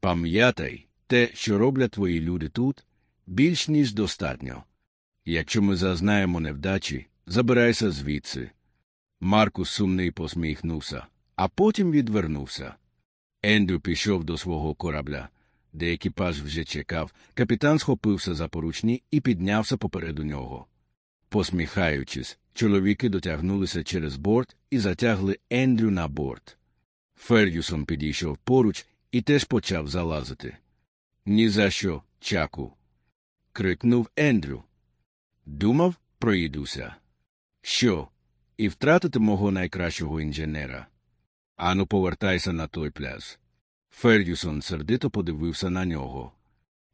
Пам'ятай, те, що роблять твої люди тут, більш ніж достатньо. Якщо ми зазнаємо невдачі, забирайся звідси. Маркус сумний посміхнувся, а потім відвернувся. Ендрю пішов до свого корабля, де екіпаж вже чекав, капітан схопився за поручні і піднявся попереду нього. Посміхаючись, чоловіки дотягнулися через борт і затягли Ендрю на борт. Фергюсон підійшов поруч і теж почав залазити. «Ні за що, чаку. крикнув Ендрю. Думав, проїдуся. Що? І втратити мого найкращого інженера. Ану, повертайся на той пляж. Фергюсон сердито подивився на нього.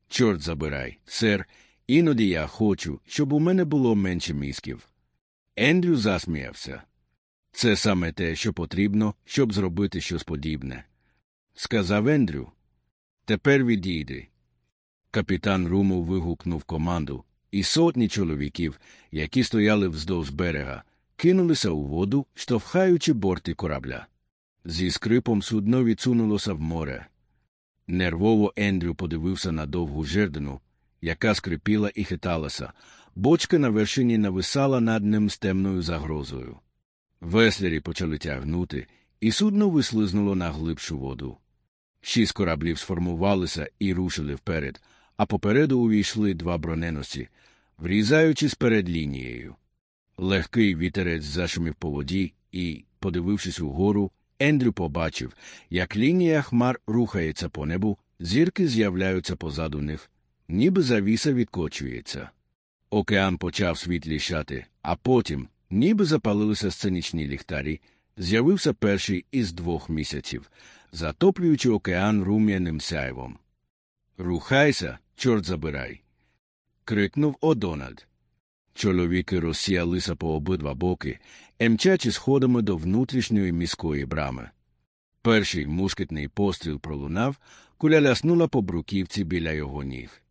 Чорт забирай, сер, іноді я хочу, щоб у мене було менше мізків. Ендрю засміявся. Це саме те, що потрібно, щоб зробити щось подібне. Сказав Ендрю. Тепер відійди. Капітан Руму вигукнув команду, і сотні чоловіків, які стояли вздовж берега, кинулися у воду, штовхаючи борти корабля. Зі скрипом судно відсунулося в море. Нервово Ендрю подивився на довгу жердину, яка скрипіла і хиталася, бочка на вершині нависала над ним з темною загрозою. Веслярі почали тягнути, і судно вислизнуло на глибшу воду. Шість кораблів сформувалися і рушили вперед, а попереду увійшли два броненосці, врізаючись перед лінією. Легкий вітерець зашумів по воді і, подивившись угору, Ендрю побачив, як лінія хмар рухається по небу, зірки з'являються позаду них, ніби завіса відкочується. Океан почав світлішати, а потім, ніби запалилися сценічні ліхтарі, з'явився перший із двох місяців, затоплюючи океан рум'яним сяйвом. Рухайся, чорт забирай. крикнув Одональд. Чоловіки розсіялися по обидва боки, емчачи сходами до внутрішньої міської брами. Перший мушкетний постріл пролунав, куля ляснула по бруківці біля його ніг.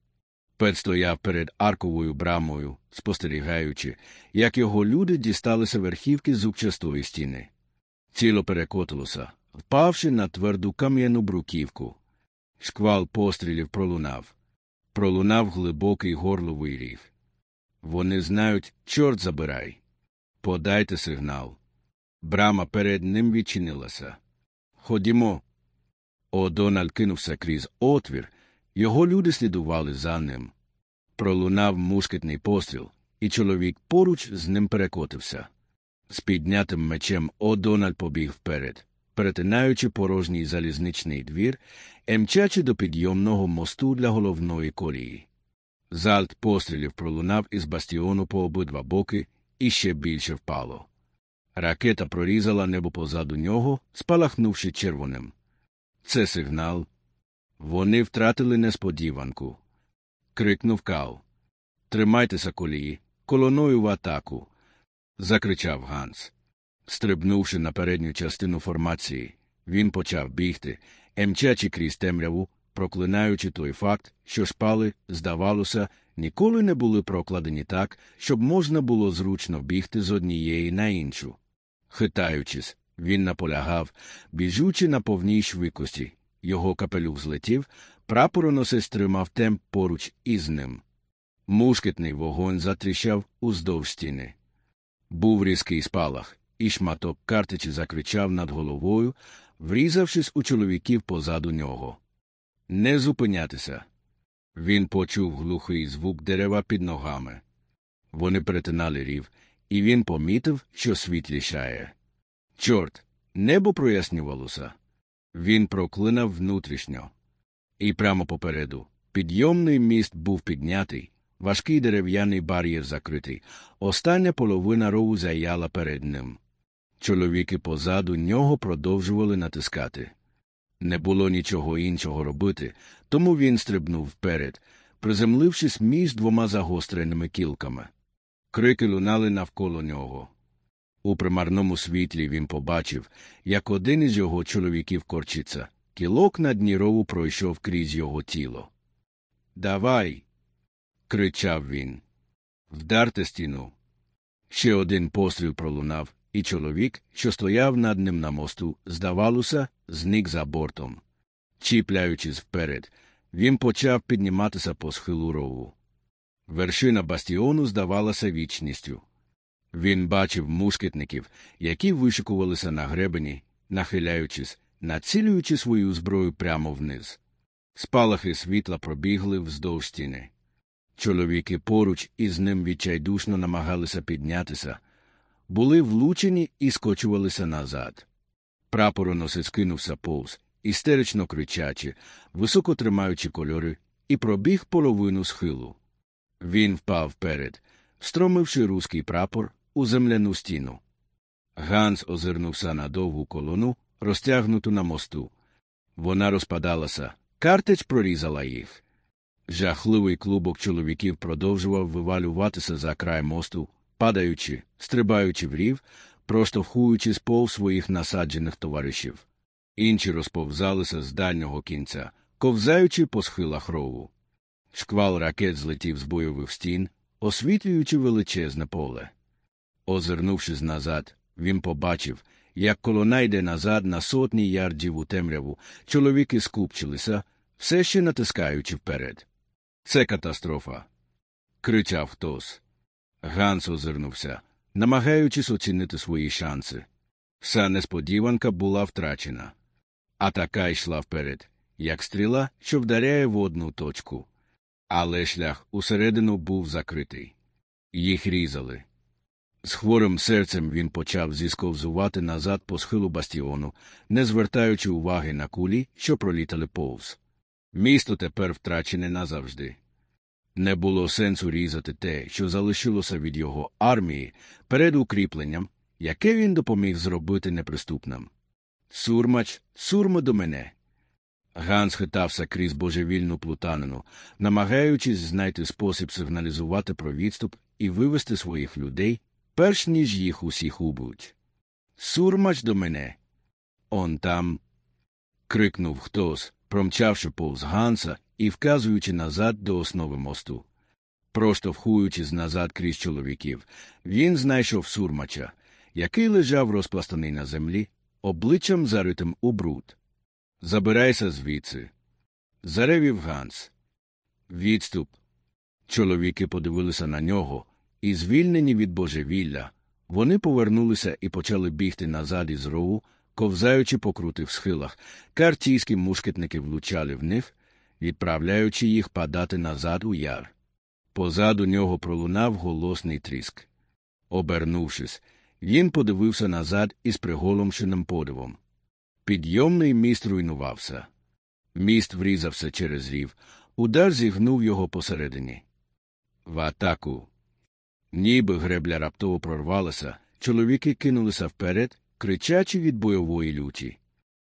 Пет стояв перед арковою брамою, спостерігаючи, як його люди дісталися верхівки зубчастої стіни. Ціло перекотилося, впавши на тверду кам'яну бруківку. Шквал пострілів пролунав. Пролунав глибокий горловий рів. Вони знають, чорт забирай. Подайте сигнал. Брама перед ним відчинилася. Ходімо. Одональд кинувся крізь отвір, його люди слідували за ним. Пролунав мушкетний постріл, і чоловік поруч з ним перекотився. З піднятим мечем Одональд побіг вперед, перетинаючи порожній залізничний двір, емчачи до підйомного мосту для головної колії. Залт пострілів пролунав із бастіону по обидва боки і ще більше впало. Ракета прорізала небо позаду нього, спалахнувши червоним. Це сигнал. Вони втратили несподіванку. Крикнув Кал. Тримайтеся колії, колоною в атаку. закричав Ганс. Стрибнувши на передню частину формації, він почав бігти, емчачи крізь темряву, проклинаючи той факт, що шпали, здавалося, ніколи не були прокладені так, щоб можна було зручно бігти з однієї на іншу. Хитаючись, він наполягав, біжучи на повній швидкості, його капелюх злетів, прапороносець тримав темп поруч із ним. Мушкетний вогонь затріщав уздовж стіни. Був різкий спалах, і шматок картичі закричав над головою, врізавшись у чоловіків позаду нього. Не зупинятися. Він почув глухий звук дерева під ногами. Вони перетинали рів, і він помітив, що світлішає. Чорт, небо прояснювалося. Він проклинав внутрішньо. І прямо попереду підйомний міст був піднятий, важкий дерев'яний бар'єр закритий, остання половина рову заяла перед ним. Чоловіки позаду нього продовжували натискати. Не було нічого іншого робити, тому він стрибнув вперед, приземлившись між двома загостреними кілками. Крики лунали навколо нього. У примарному світлі він побачив, як один із його чоловіків корчиться. Кілок на дні рову пройшов крізь його тіло. Давай. кричав він. Вдарте стіну. Ще один постріл пролунав, і чоловік, що стояв над ним на мосту, здавалося, зник за бортом. Чіпляючись вперед, він почав підніматися по схилу рову. Вершина бастіону здавалася вічністю. Він бачив мушкетників, які вишикувалися на гребені, нахиляючись, націлюючи свою зброю прямо вниз. Спалахи світла пробігли вздовж стіни. Чоловіки поруч із ним відчайдушно намагалися піднятися, були влучені і скочувалися назад. Прапороносець кинувся повз, істерично кричачи, високо тримаючи кольори, і пробіг половину схилу. Він впав вперед, стромивши руський прапор у земляну стіну. Ганс озирнувся на довгу колону, розтягнуту на мосту. Вона розпадалася, картеч прорізала їх. Жахливий клубок чоловіків продовжував вивалюватися за край мосту, падаючи, стрибаючи в рів, проштовхуючи з пов своїх насаджених товаришів. Інші розповзалися з дальнього кінця, ковзаючи по схилах рову. Шквал ракет злетів з бойових стін, освітлюючи величезне поле. Озирнувшись назад, він побачив, як колона йде назад на сотні ярдів у темряву, чоловіки скупчилися, все ще натискаючи вперед. Це катастрофа. кричав хтось. Ганс озирнувся, намагаючись оцінити свої шанси. Вся несподіванка була втрачена. Атака йшла вперед, як стріла, що вдаряє в одну точку. Але шлях усередину був закритий. Їх різали. З хворим серцем він почав зісковзувати назад по схилу бастіону, не звертаючи уваги на кулі, що пролітали повз. Місто тепер втрачене назавжди. Не було сенсу різати те, що залишилося від його армії, перед укріпленням, яке він допоміг зробити неприступним. Сурмач, сурма до мене. Ганс хитався крізь божевільну плутанину, намагаючись знайти спосіб сигналізувати про відступ і вивести своїх людей, перш ніж їх усіх убуть. Сурмач до мене. Он там. крикнув хтось, промчавши повз Ганса і вказуючи назад до основи мосту. Проштовхуючись назад крізь чоловіків, він знайшов сурмача, який лежав розпластаний на землі, обличчям заритим у бруд. Забирайся звідси. Заревів Ганс. Відступ. Чоловіки подивилися на нього, і, звільнені від божевілля, вони повернулися і почали бігти назад із рову, ковзаючи по крутих схилах. Картійські мушкетники влучали в них, відправляючи їх падати назад у яр. Позаду нього пролунав голосний тріск. Обернувшись, він подивився назад із приголомшеним подивом. Підйомний міст руйнувався. Міст врізався через рів, удар зігнув його посередині. В атаку. Ніби гребля раптово прорвалася, чоловіки кинулися вперед, кричачи від бойової люті.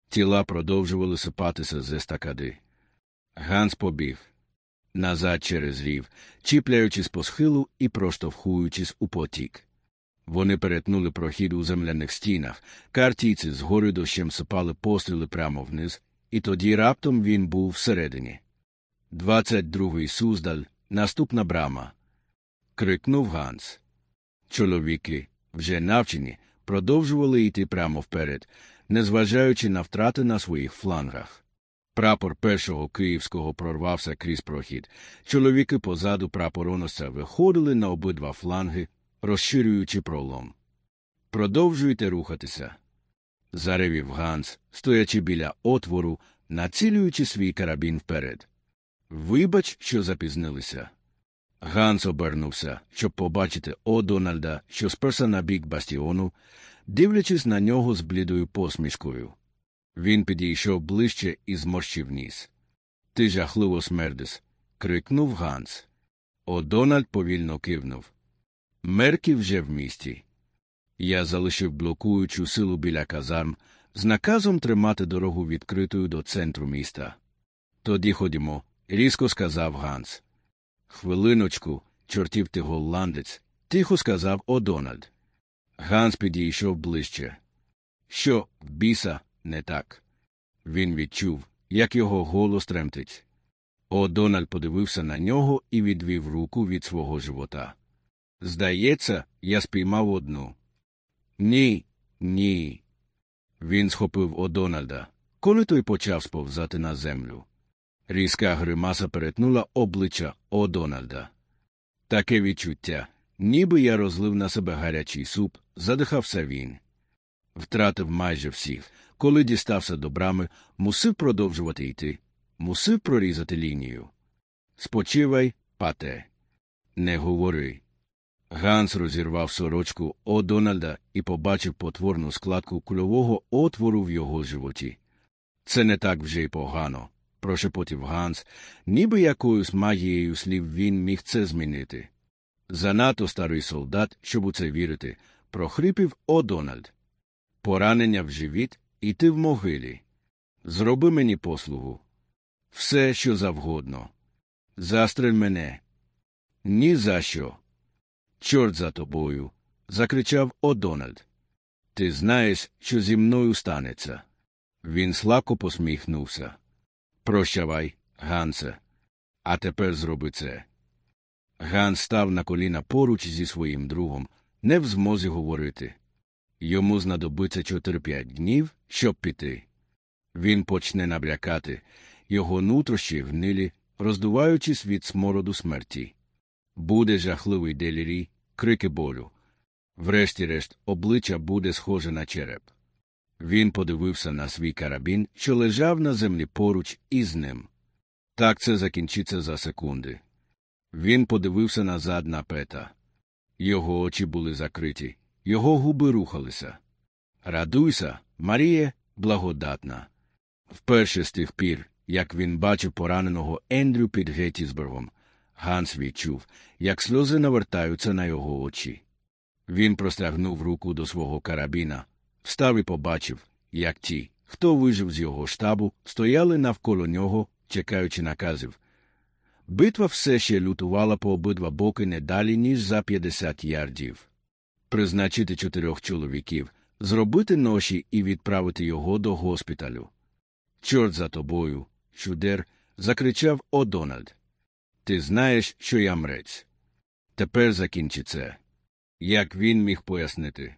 Тіла продовжували сипатися з естакади. Ганс побіг назад через рів, чіпляючись по схилу і проштовхуючись у потік. Вони перетнули прохід у земляних стінах, картійці з гори дощем сипали постріли прямо вниз, і тоді раптом він був всередині. Двадцять другий суздаль, наступна брама. крикнув Ганс. Чоловіки, вже навчені, продовжували йти прямо вперед, незважаючи на втрати на своїх флангах. Прапор першого київського прорвався крізь прохід. Чоловіки позаду прапороносця виходили на обидва фланги, розширюючи пролом. Продовжуйте рухатися. Заревів Ганс, стоячи біля отвору, націлюючи свій карабін вперед. Вибач, що запізнилися. Ганс обернувся, щоб побачити О Дональда, що сперся на бік бастіону, дивлячись на нього з блідою посмішкою. Він підійшов ближче і зморщив ніс. Ти жахливо смердис. крикнув Ганс. О Дональд повільно кивнув. Меркі вже в місті. Я залишив блокуючу силу біля казарм з наказом тримати дорогу відкритою до центру міста. Тоді ходімо, різко сказав Ганс. Хвилиночку, чортів ти голландець, тихо сказав Одональд. Ганс підійшов ближче. Що, біса, не так? Він відчув, як його голос тремтить. Одональд подивився на нього і відвів руку від свого живота. Здається, я спіймав одну. Ні, ні. Він схопив Одональда, коли той почав сповзати на землю. Різка гримаса перетнула обличчя Одональда. Таке відчуття, ніби я розлив на себе гарячий суп, задихався він. Втратив майже всіх. Коли дістався до брами, мусив продовжувати йти, мусив прорізати лінію. Спочивай, пате. Не говори. Ганс розірвав сорочку О Дональда і побачив потворну складку кульового отвору в його животі. Це не так вже й погано, прошепотів Ганс, ніби якоюсь магією слів він міг це змінити. Занадто старий солдат, щоб у це вірити, прохрипів О Дональд. Поранення в живіт, і ти в могилі. Зроби мені послугу. Все, що завгодно. Застрель мене. Ні за що. Чорт за тобою. закричав Одональд. Ти знаєш, що зі мною станеться. Він слабко посміхнувся. Прощавай, Гансе. А тепер зроби це. Ганс став на коліна поруч зі своїм другом, не в змозі говорити. Йому знадобиться 4-5 днів, щоб піти. Він почне набрякати, його нутрощі гнилі, роздуваючись від смороду смерті. Буде жахливий делірій, крики болю. Врешті-решт, обличчя буде схоже на череп. Він подивився на свій карабін, що лежав на землі поруч із ним. Так це закінчиться за секунди. Він подивився назад на пета. Його очі були закриті, його губи рухалися. Радуйся, Маріє, благодатна. Вперше з тих пір, як він бачив пораненого Ендрю під Геттісбергом, Ганс відчув, як сльози навертаються на його очі. Він простягнув руку до свого карабіна, встав і побачив, як ті, хто вижив з його штабу, стояли навколо нього, чекаючи наказів. Битва все ще лютувала по обидва боки не далі, ніж за 50 ярдів. Призначити чотирьох чоловіків, зробити ноші і відправити його до госпіталю. Чорт за тобою, чудер, закричав О'Дональд. Ти знаєш, що я мрець. Тепер закінчи це. Як він міг пояснити?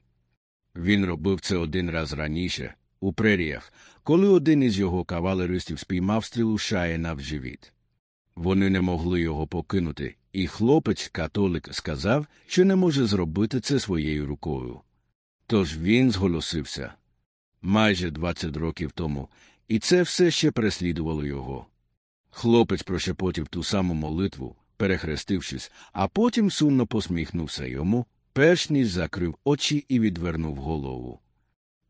Він робив це один раз раніше, у преріях, коли один із його кавалеристів спіймав стрілу шаєна в живіт. Вони не могли його покинути, і хлопець католик сказав, що не може зробити це своєю рукою. Тож він зголосився майже 20 років тому, і це все ще переслідувало його. Хлопець прошепотів ту саму молитву, перехрестившись, а потім сумно посміхнувся йому, перш ніж закрив очі і відвернув голову.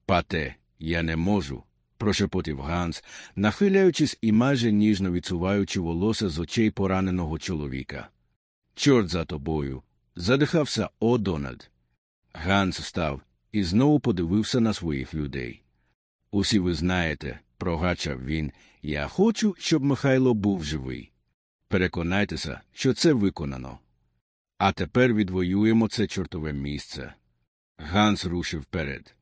Пате, я не можу, прошепотів Ганс, нахиляючись і майже ніжно відсуваючи волосся з очей пораненого чоловіка. Чорт за тобою. задихався О Дональд. Ганс встав і знову подивився на своїх людей. Усі ви знаєте, прогачав він, я хочу, щоб Михайло був живий. Переконайтеся, що це виконано. А тепер відвоюємо це чортове місце. Ганс рушив вперед.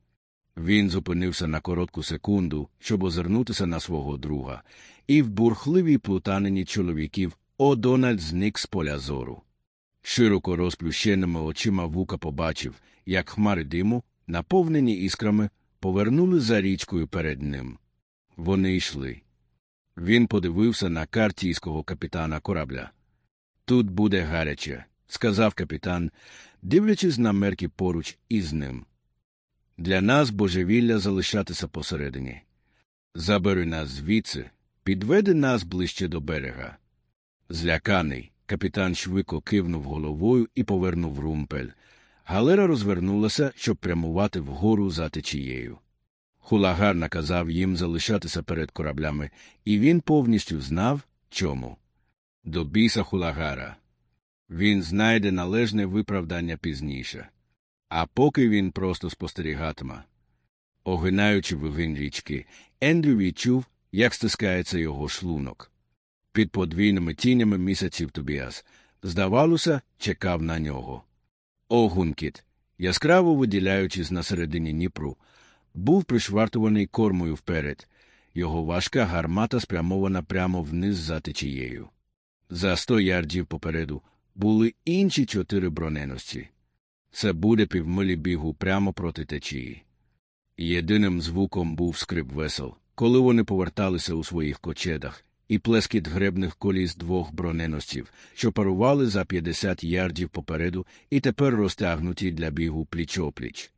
Він зупинився на коротку секунду, щоб озирнутися на свого друга, і в бурхливій плутанині чоловіків О'Дональд зник з поля зору. Широко розплющеними очима вука побачив, як хмари диму, наповнені іскрами, повернули за річкою перед ним. Вони йшли. Він подивився на картійського капітана корабля. Тут буде гаряче, сказав капітан, дивлячись на мерки поруч із ним. Для нас божевілля залишатися посередині. Забери нас звідси, підведи нас ближче до берега. Зляканий, капітан швидко кивнув головою і повернув румпель. Галера розвернулася, щоб прямувати вгору за течією. Хулагар наказав їм залишатися перед кораблями, і він повністю знав, чому. До біса хулагара. Він знайде належне виправдання пізніше. А поки він просто спостерігатиме. Огинаючи вигин річки, Ендрю відчув, як стискається його шлунок. Під подвійними тінями місяців Тобіас, здавалося, чекав на нього. Огункіт, яскраво виділяючись на середині Дніпру, був пришвартуваний кормою вперед, його важка гармата спрямована прямо вниз за течією. За сто ярдів попереду були інші чотири броненості. Це буде півмилі бігу прямо проти течії. Єдиним звуком був скрип весел, коли вони поверталися у своїх кочедах, і плескіт гребних коліс двох броненостів, що парували за 50 ярдів попереду і тепер розтягнуті для бігу пліч-опліч.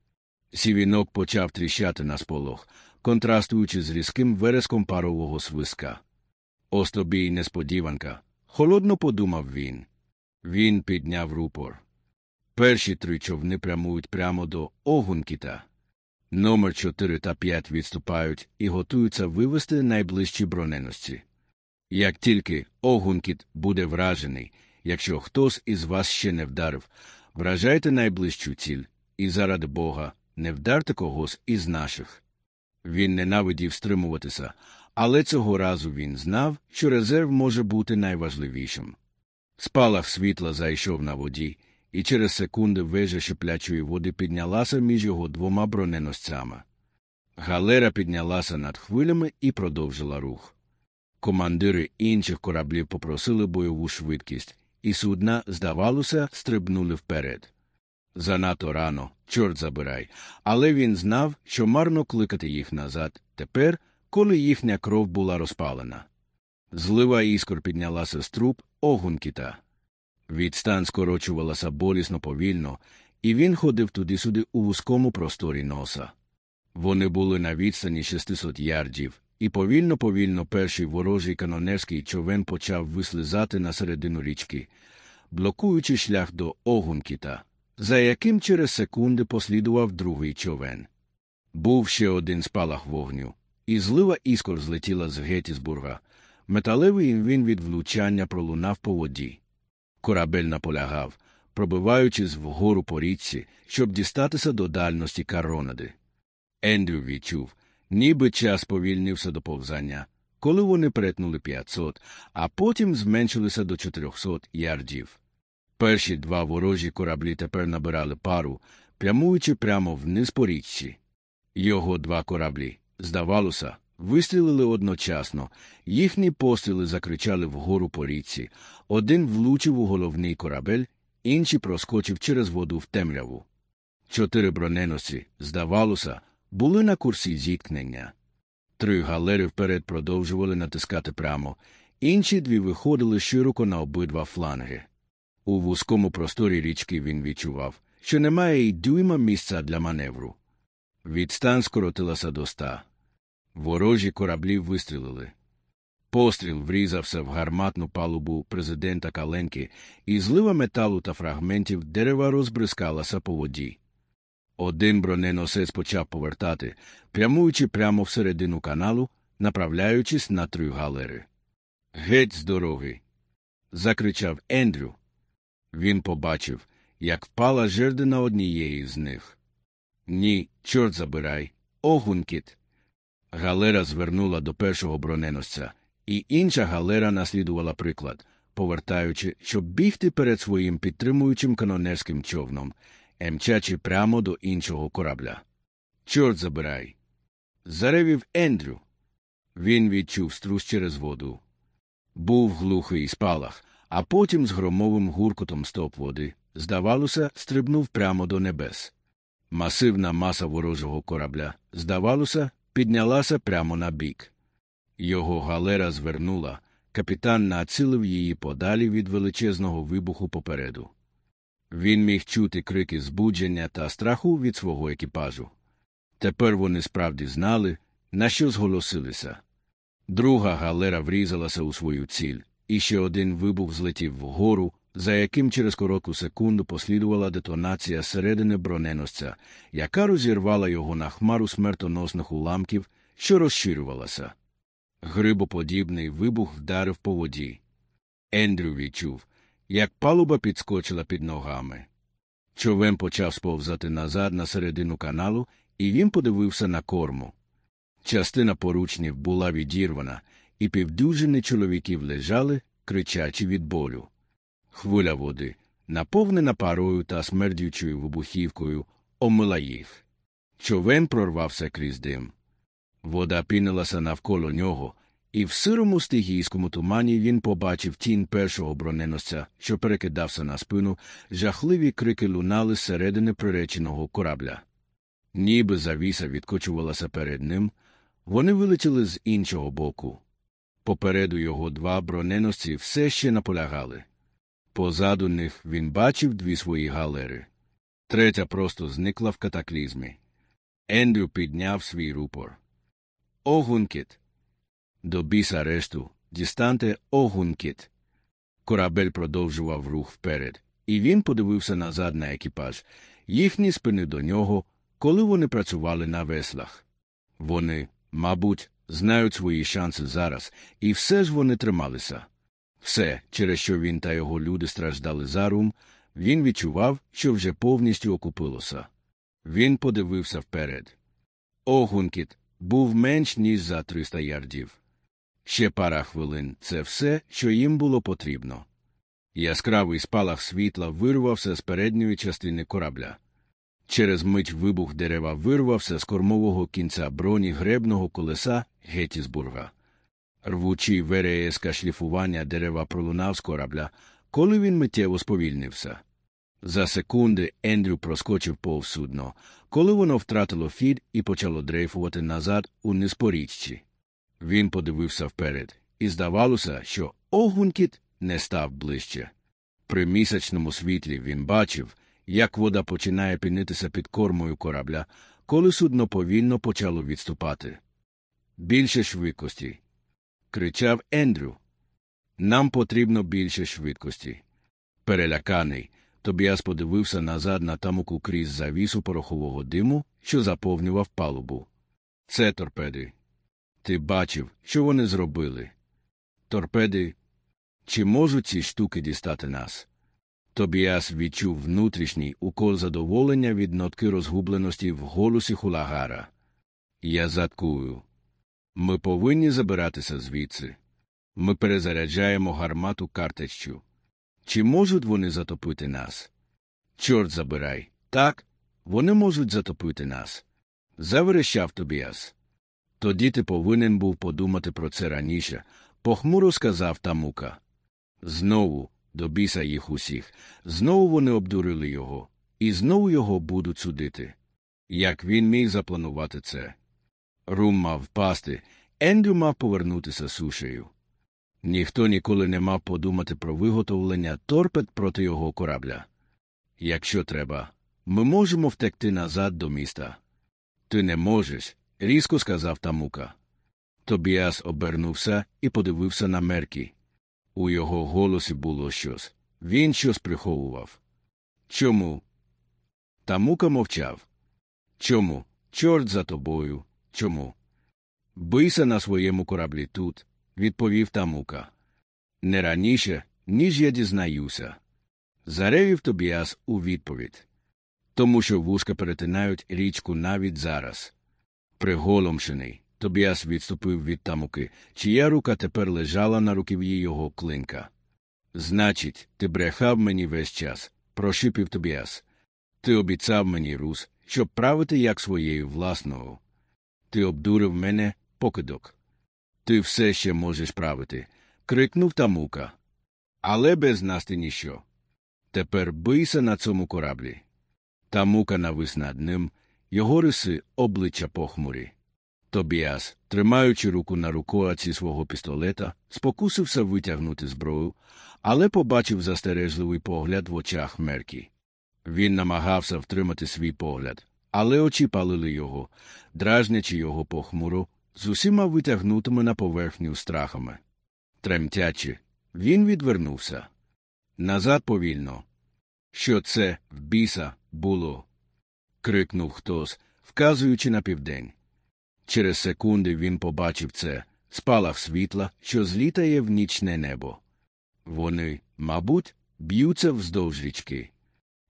Сівінок почав тріщати на сполох, контрастуючи з різким вереском парового свиска. Остобій несподіванка. Холодно подумав він. Він підняв рупор. Перші три човни прямують прямо до Огункіта. Номер 4 та 5 відступають і готуються вивести найближчі броненості. Як тільки Огункіт буде вражений, якщо хтось із вас ще не вдарив, вражайте найближчу ціль, і заради Бога, не вдарте когось із наших. Він ненавидів стримуватися, але цього разу він знав, що резерв може бути найважливішим. Спалах світла зайшов на воді, і через секунди вежа шиплячої води піднялася між його двома броненосцями. Галера піднялася над хвилями і продовжила рух. Командири інших кораблів попросили бойову швидкість, і судна, здавалося, стрибнули вперед. Занадто рано, чорт забирай, але він знав, що марно кликати їх назад тепер, коли їхня кров була розпалена. Злива іскор піднялася з труб огункіта. Відстань скорочувалася болісно повільно, і він ходив туди-сюди у вузькому просторі носа. Вони були на відстані 600 ярдів, і повільно повільно перший ворожий канонерський човен почав вислизати на середину річки, блокуючи шлях до Огункіта, за яким через секунди послідував другий човен. Був ще один спалах вогню, і злива іскор злетіла з Геттісбурга. Металевий він від влучання пролунав по воді. Корабель наполягав, пробиваючись вгору по річці, щоб дістатися до дальності Каронади. Ендрю відчув, ніби час повільнився до повзання, коли вони перетнули 500, а потім зменшилися до 400 ярдів. Перші два ворожі кораблі тепер набирали пару, прямуючи прямо вниз по річці. Його два кораблі, здавалося, вистрілили одночасно, їхні постріли закричали вгору по річці, один влучив у головний корабель, інший проскочив через воду в темряву. Чотири броненосці, здавалося, були на курсі зіткнення. Три галери вперед продовжували натискати прямо, інші дві виходили широко на обидва фланги. У вузькому просторі річки він відчував, що немає й дюйма місця для маневру. Відстань скоротилася до ста. Ворожі кораблі вистрілили. Постріл врізався в гарматну палубу президента Каленки, і злива металу та фрагментів дерева розбризкалася по воді. Один броненосець почав повертати, прямуючи прямо всередину каналу, направляючись на три галери. Геть з дороги. закричав Ендрю. Він побачив, як впала жердина однієї з них. Ні, чорт забирай, огункіт. Галера звернула до першого броненосця, і інша галера наслідувала приклад, повертаючи, щоб бігти перед своїм підтримуючим канонерським човном, емчачи прямо до іншого корабля. Чорт забирай. Заревів Ендрю. Він відчув струс через воду. Був глухий спалах, а потім з громовим гуркотом стоп води, здавалося, стрибнув прямо до небес. Масивна маса ворожого корабля, здавалося, піднялася прямо на бік. Його галера звернула, капітан націлив її подалі від величезного вибуху попереду. Він міг чути крики збудження та страху від свого екіпажу. Тепер вони справді знали, на що зголосилися. Друга галера врізалася у свою ціль, і ще один вибух злетів вгору, за яким через коротку секунду послідувала детонація середини броненосця, яка розірвала його на хмару смертоносних уламків, що розширювалася. Грибоподібний вибух вдарив по воді. Ендрю відчув, як палуба підскочила під ногами. Човен почав сповзати назад на середину каналу, і він подивився на корму. Частина поручнів була відірвана, і півдюжини чоловіків лежали, кричачи від болю. Хвиля води, наповнена парою та смердючою вибухівкою, омила їх. Човен прорвався крізь дим. Вода пінилася навколо нього, і в сирому стигійському тумані він побачив тінь першого броненосця, що перекидався на спину, жахливі крики лунали зсередини приреченого корабля. Ніби завіса відкочувалася перед ним, вони вилетіли з іншого боку. Попереду його два броненосці все ще наполягали. Позаду них він бачив дві свої галери. Третя просто зникла в катаклізмі. Ендрю підняв свій рупор. Огункіт. До біса решту, дістанте огункіт. Корабель продовжував рух вперед, і він подивився назад на екіпаж, їхні спини до нього, коли вони працювали на веслах. Вони, мабуть, знають свої шанси зараз, і все ж вони трималися. Все, через що він та його люди страждали зарум, він відчував, що вже повністю окупилося. Він подивився вперед. Огункіт був менш ніж за 300 ярдів. Ще пара хвилин це все, що їм було потрібно. Яскравий спалах світла вирвався з передньої частини корабля. Через мить вибух дерева вирвався з кормового кінця броні гребного колеса Геттісбурга. Рвучий вереєска шліфування дерева пролунав з корабля, коли він миттєво сповільнився. За секунди Ендрю проскочив повз судно, коли воно втратило фід і почало дрейфувати назад у низпоріччі. Він подивився вперед, і здавалося, що огункіт не став ближче. При місячному світлі він бачив, як вода починає пінитися під кормою корабля, коли судно повільно почало відступати. Більше швидкості. кричав Ендрю. Нам потрібно більше швидкості. Переляканий, Тобіас подивився назад на тамуку крізь завісу порохового диму, що заповнював палубу. Це торпеди. Ти бачив, що вони зробили. Торпеди. Чи можуть ці штуки дістати нас? Тобіас відчув внутрішній укол задоволення від нотки розгубленості в голосі хулагара. Я заткую. Ми повинні забиратися звідси. Ми перезаряджаємо гармату картеччю. Чи можуть вони затопити нас? Чорт забирай. Так, вони можуть затопити нас. Заверещав Тобіас. Тоді ти повинен був подумати про це раніше, похмуро сказав Тамука. Знову, до біса їх усіх, знову вони обдурили його, і знову його будуть судити. Як він міг запланувати це? Рум мав впасти, Ендрю мав повернутися сушею. Ніхто ніколи не мав подумати про виготовлення торпед проти його корабля. Якщо треба, ми можемо втекти назад до міста. Ти не можеш, різко сказав Тамука. Тобіас обернувся і подивився на Меркі. У його голосі було щось. Він щось приховував. Чому? Тамука мовчав. Чому? Чорт за тобою. Чому? Бийся на своєму кораблі тут, відповів Тамука. Не раніше, ніж я дізнаюся. Заревів Тобіас у відповідь. Тому що вушка перетинають річку навіть зараз. Приголомшений, Тобіас відступив від тамуки, чия рука тепер лежала на руків'ї його клинка. Значить, ти брехав мені весь час, прошипів Тобіас. Ти обіцяв мені, Рус, щоб правити як своєю власною. Ти обдурив мене, покидок. Ти все ще можеш правити, крикнув тамука. Але без нас ти ніщо. Тепер бийся на цьому кораблі. Тамука навис над ним, його риси обличчя похмурі. Тобіас, тримаючи руку на рукоаці свого пістолета, спокусився витягнути зброю, але побачив застережливий погляд в очах Меркі. Він намагався втримати свій погляд, але очі палили його, дражнячи його похмуро, з усіма витягнутими на поверхню страхами. Тремтячи, він відвернувся. Назад повільно. Що це в біса було? Крикнув хтось, вказуючи на південь. Через секунди він побачив це спалах світла, що злітає в нічне небо. Вони, мабуть, б'ються вздовж річки.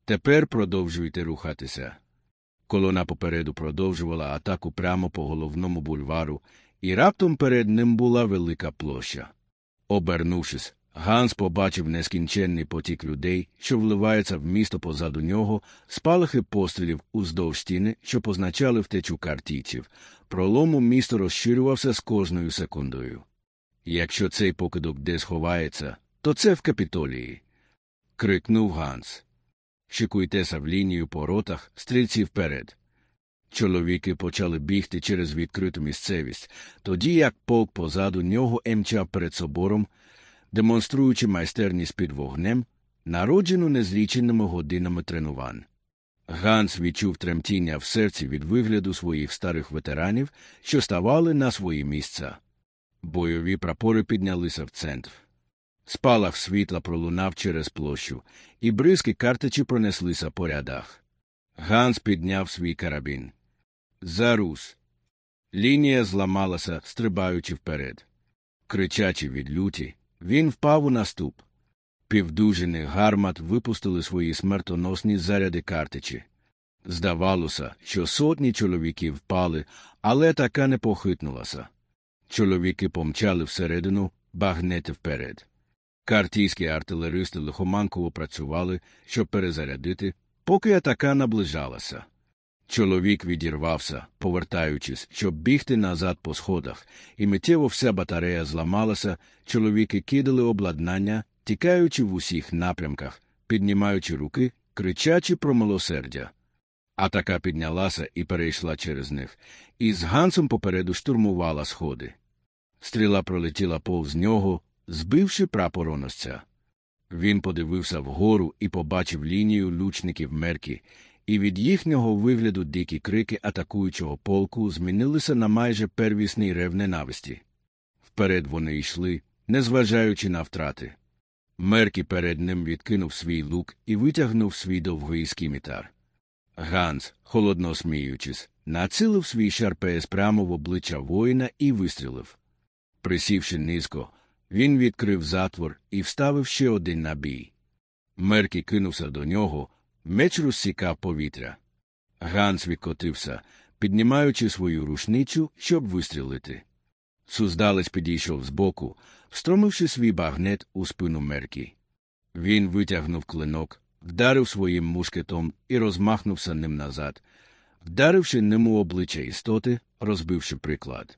Тепер продовжуйте рухатися. Колона попереду продовжувала атаку прямо по головному бульвару, і раптом перед ним була велика площа. Обернувшись, Ганс побачив нескінченний потік людей, що вливається в місто позаду нього, спалахи пострілів уздовж стіни, що позначали втечу картійців. Пролому місто розширювався з кожною секундою. Якщо цей покидок десь ховається, то це в капітолії. крикнув Ганс. Шикуйтеся в лінію по ротах, стрільці вперед. Чоловіки почали бігти через відкриту місцевість, тоді як полк позаду нього емчав перед собором, демонструючи майстерність під вогнем, народжену незліченими годинами тренувань. Ганс відчув тремтіння в серці від вигляду своїх старих ветеранів, що ставали на свої місця. Бойові прапори піднялися в центр. Спалах світла пролунав через площу, і бризки картичі пронеслися по рядах. Ганс підняв свій карабін. Зарус. Лінія зламалася, стрибаючи вперед. Кричачи від люті, він впав у наступ. Півдужини гармат випустили свої смертоносні заряди картичі. Здавалося, що сотні чоловіків впали, але така не похитнулася. Чоловіки помчали всередину, багнети вперед. Картійські артилеристи лихоманково працювали, щоб перезарядити, поки атака наближалася. Чоловік відірвався, повертаючись, щоб бігти назад по сходах, і миттєво вся батарея зламалася, чоловіки кидали обладнання тікаючи в усіх напрямках, піднімаючи руки, кричачи про милосердя. Атака піднялася і перейшла через них, і з Гансом попереду штурмувала сходи. Стріла пролетіла повз нього, збивши прапороносця. Він подивився вгору і побачив лінію лучників мерки, і від їхнього вигляду дикі крики атакуючого полку змінилися на майже первісний рев ненависті. Вперед вони йшли, незважаючи на втрати. Меркі перед ним відкинув свій лук і витягнув свій довгий скімітар. Ганс, холодно сміючись, націлив свій шарпс прямо в обличчя воїна і вистрілив. Присівши низько, він відкрив затвор і вставив ще один набій. Меркі кинувся до нього, меч розсікав повітря. Ганс відкотився, піднімаючи свою рушницю, щоб вистрілити. Суздалець підійшов збоку, встромивши свій багнет у спину Меркі. Він витягнув клинок, вдарив своїм мушкетом і розмахнувся ним назад, вдаривши ним обличчя істоти, розбивши приклад.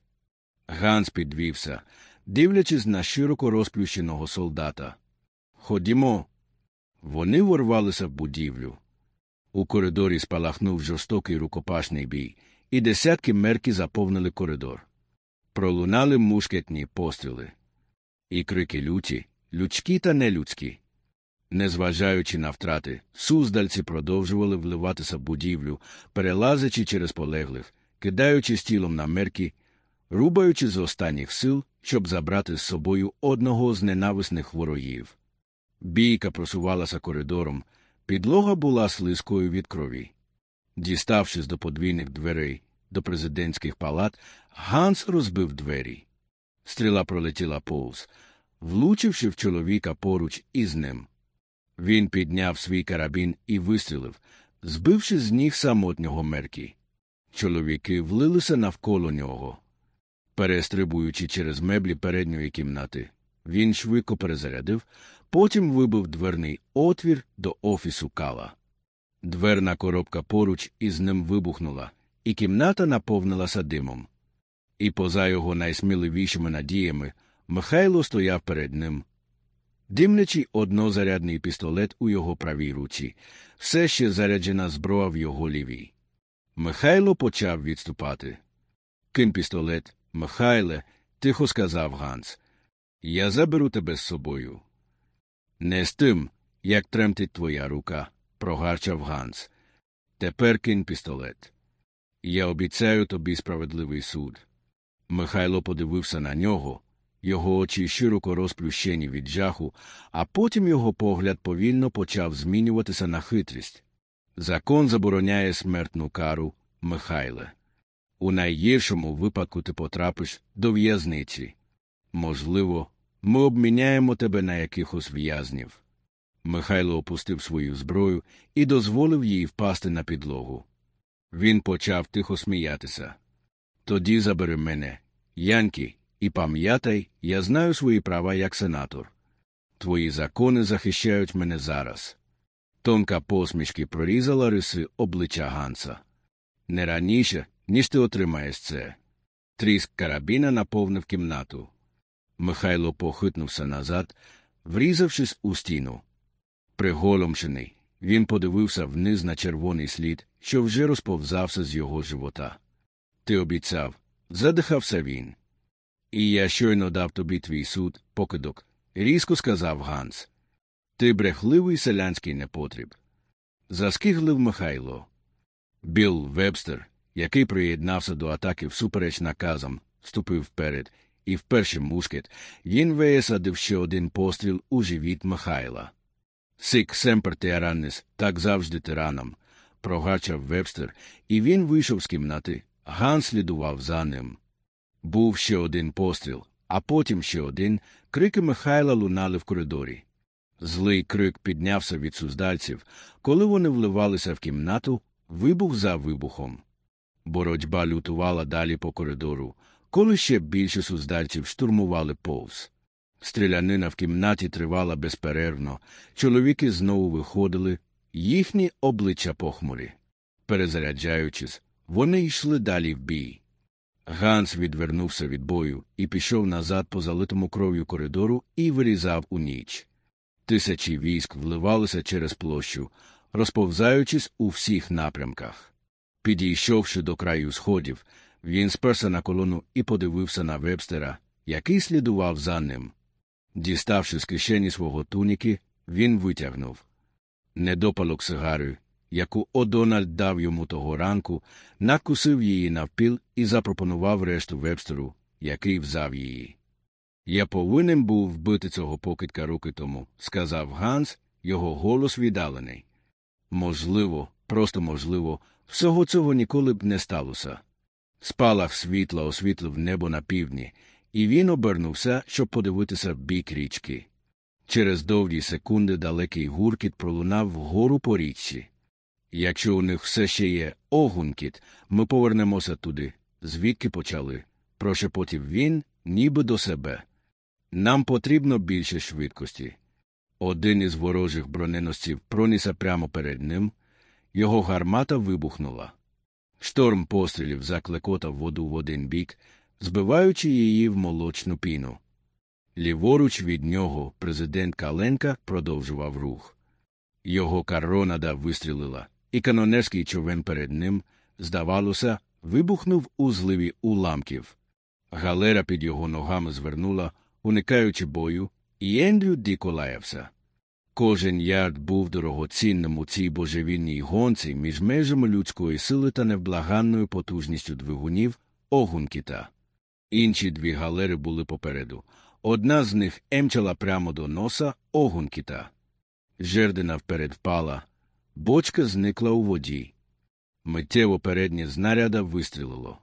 Ганс підвівся, дивлячись на широко розплющеного солдата. Ходімо. Вони ворвалися в будівлю. У коридорі спалахнув жорстокий рукопашний бій, і десятки мерки заповнили коридор. Пролунали мушкетні постріли. І крики люті, людські та нелюдські. Незважаючи на втрати, суздальці продовжували вливатися в будівлю, перелазячи через полеглих, кидаючись тілом на мерки, рубаючи з останніх сил, щоб забрати з собою одного з ненависних ворогів. Бійка просувалася коридором, підлога була слизькою від крові. Діставшись до подвійних дверей, до президентських палат, Ганс розбив двері. Стріла пролетіла повз, влучивши в чоловіка поруч із ним. Він підняв свій карабін і вистрілив, збивши з ніг самотнього меркі. Чоловіки влилися навколо нього. Перестрибуючи через меблі передньої кімнати, він швидко перезарядив, потім вибив дверний отвір до офісу кала. Дверна коробка поруч із ним вибухнула, і кімната наповнилася димом. І поза його найсміливішими надіями Михайло стояв перед ним. Димлячи однозарядний пістолет у його правій руці, все ще заряджена зброя в його лівій. Михайло почав відступати. Ким пістолет, Михайле, тихо сказав Ганс. Я заберу тебе з собою. Не з тим, як тремтить твоя рука, прогарчав Ганс. Тепер кинь пістолет. Я обіцяю тобі справедливий суд. Михайло подивився на нього, його очі широко розплющені від жаху, а потім його погляд повільно почав змінюватися на хитрість. Закон забороняє смертну кару, Михайле. У найгіршому випадку ти потрапиш до в'язниці. Можливо, ми обміняємо тебе на якихось в'язнів. Михайло опустив свою зброю і дозволив їй впасти на підлогу. Він почав тихо сміятися. Тоді забери мене, Янкі, і пам'ятай, я знаю свої права як сенатор. Твої закони захищають мене зараз. Тонка посмішки прорізала риси обличчя Ганса. Не раніше, ніж ти отримаєш це. Тріск карабіна наповнив кімнату. Михайло похитнувся назад, врізавшись у стіну. Приголомшений, він подивився вниз на червоний слід, що вже розповзався з його живота. Ти обіцяв, задихався він. І я щойно дав тобі твій суд, покидок, різко сказав Ганс. Ти брехливий селянський непотріб. Заскиглив Михайло. Білл Вебстер, який приєднався до атаки всупереч наказам, вступив вперед, і в перший мушкет він висадив ще один постріл у живіт Михайла. Сик семпер теараннес, так завжди тиранам, прогачав Вебстер, і він вийшов з кімнати. Ган слідував за ним. Був ще один постріл, а потім ще один. Крики Михайла лунали в коридорі. Злий крик піднявся від суздальців, коли вони вливалися в кімнату, вибух за вибухом. Боротьба лютувала далі по коридору, коли ще більше суздальців штурмували повз. Стрілянина в кімнаті тривала безперервно, чоловіки знову виходили, їхні обличчя похмурі. Перезаряджаючись, вони йшли далі в бій. Ганс відвернувся від бою і пішов назад по залитому кров'ю коридору і вирізав у ніч. Тисячі військ вливалися через площу, розповзаючись у всіх напрямках. Підійшовши до краю сходів, він сперся на колону і подивився на вебстера, який слідував за ним. Діставши з кишені свого туніки, він витягнув недопалок сигари, яку Одональд дав йому того ранку, накусив її навпіл і запропонував решту вебстеру, який взяв її. Я повинен був вбити цього покидька роки тому, сказав Ганс, його голос віддалений. Можливо, просто можливо, всього цього ніколи б не сталося. Спалах світла освітлив небо на півдні, і він обернувся, щоб подивитися в бік річки. Через довгі секунди далекий гуркіт пролунав вгору по річці. Якщо у них все ще є огункіт, ми повернемося туди, звідки почали. Прошепотів він, ніби до себе. Нам потрібно більше швидкості. Один із ворожих броненосців пронісся прямо перед ним, його гармата вибухнула. Шторм пострілів заклекотав воду в один бік, збиваючи її в молочну піну. Ліворуч від нього президент Каленка продовжував рух. Його коронада вистрілила, і канонерський човен перед ним, здавалося, вибухнув у зливі уламків. Галера під його ногами звернула, уникаючи бою, і Ендрю дико лаявся. Кожен ярд був дорогоцінним у цій божевільній гонці між межами людської сили та невблаганною потужністю двигунів огункіта. Інші дві галери були попереду. Одна з них емчала прямо до носа огункіта. Жердина вперед впала, бочка зникла у воді. Миттєво переднє знаряда вистрілило.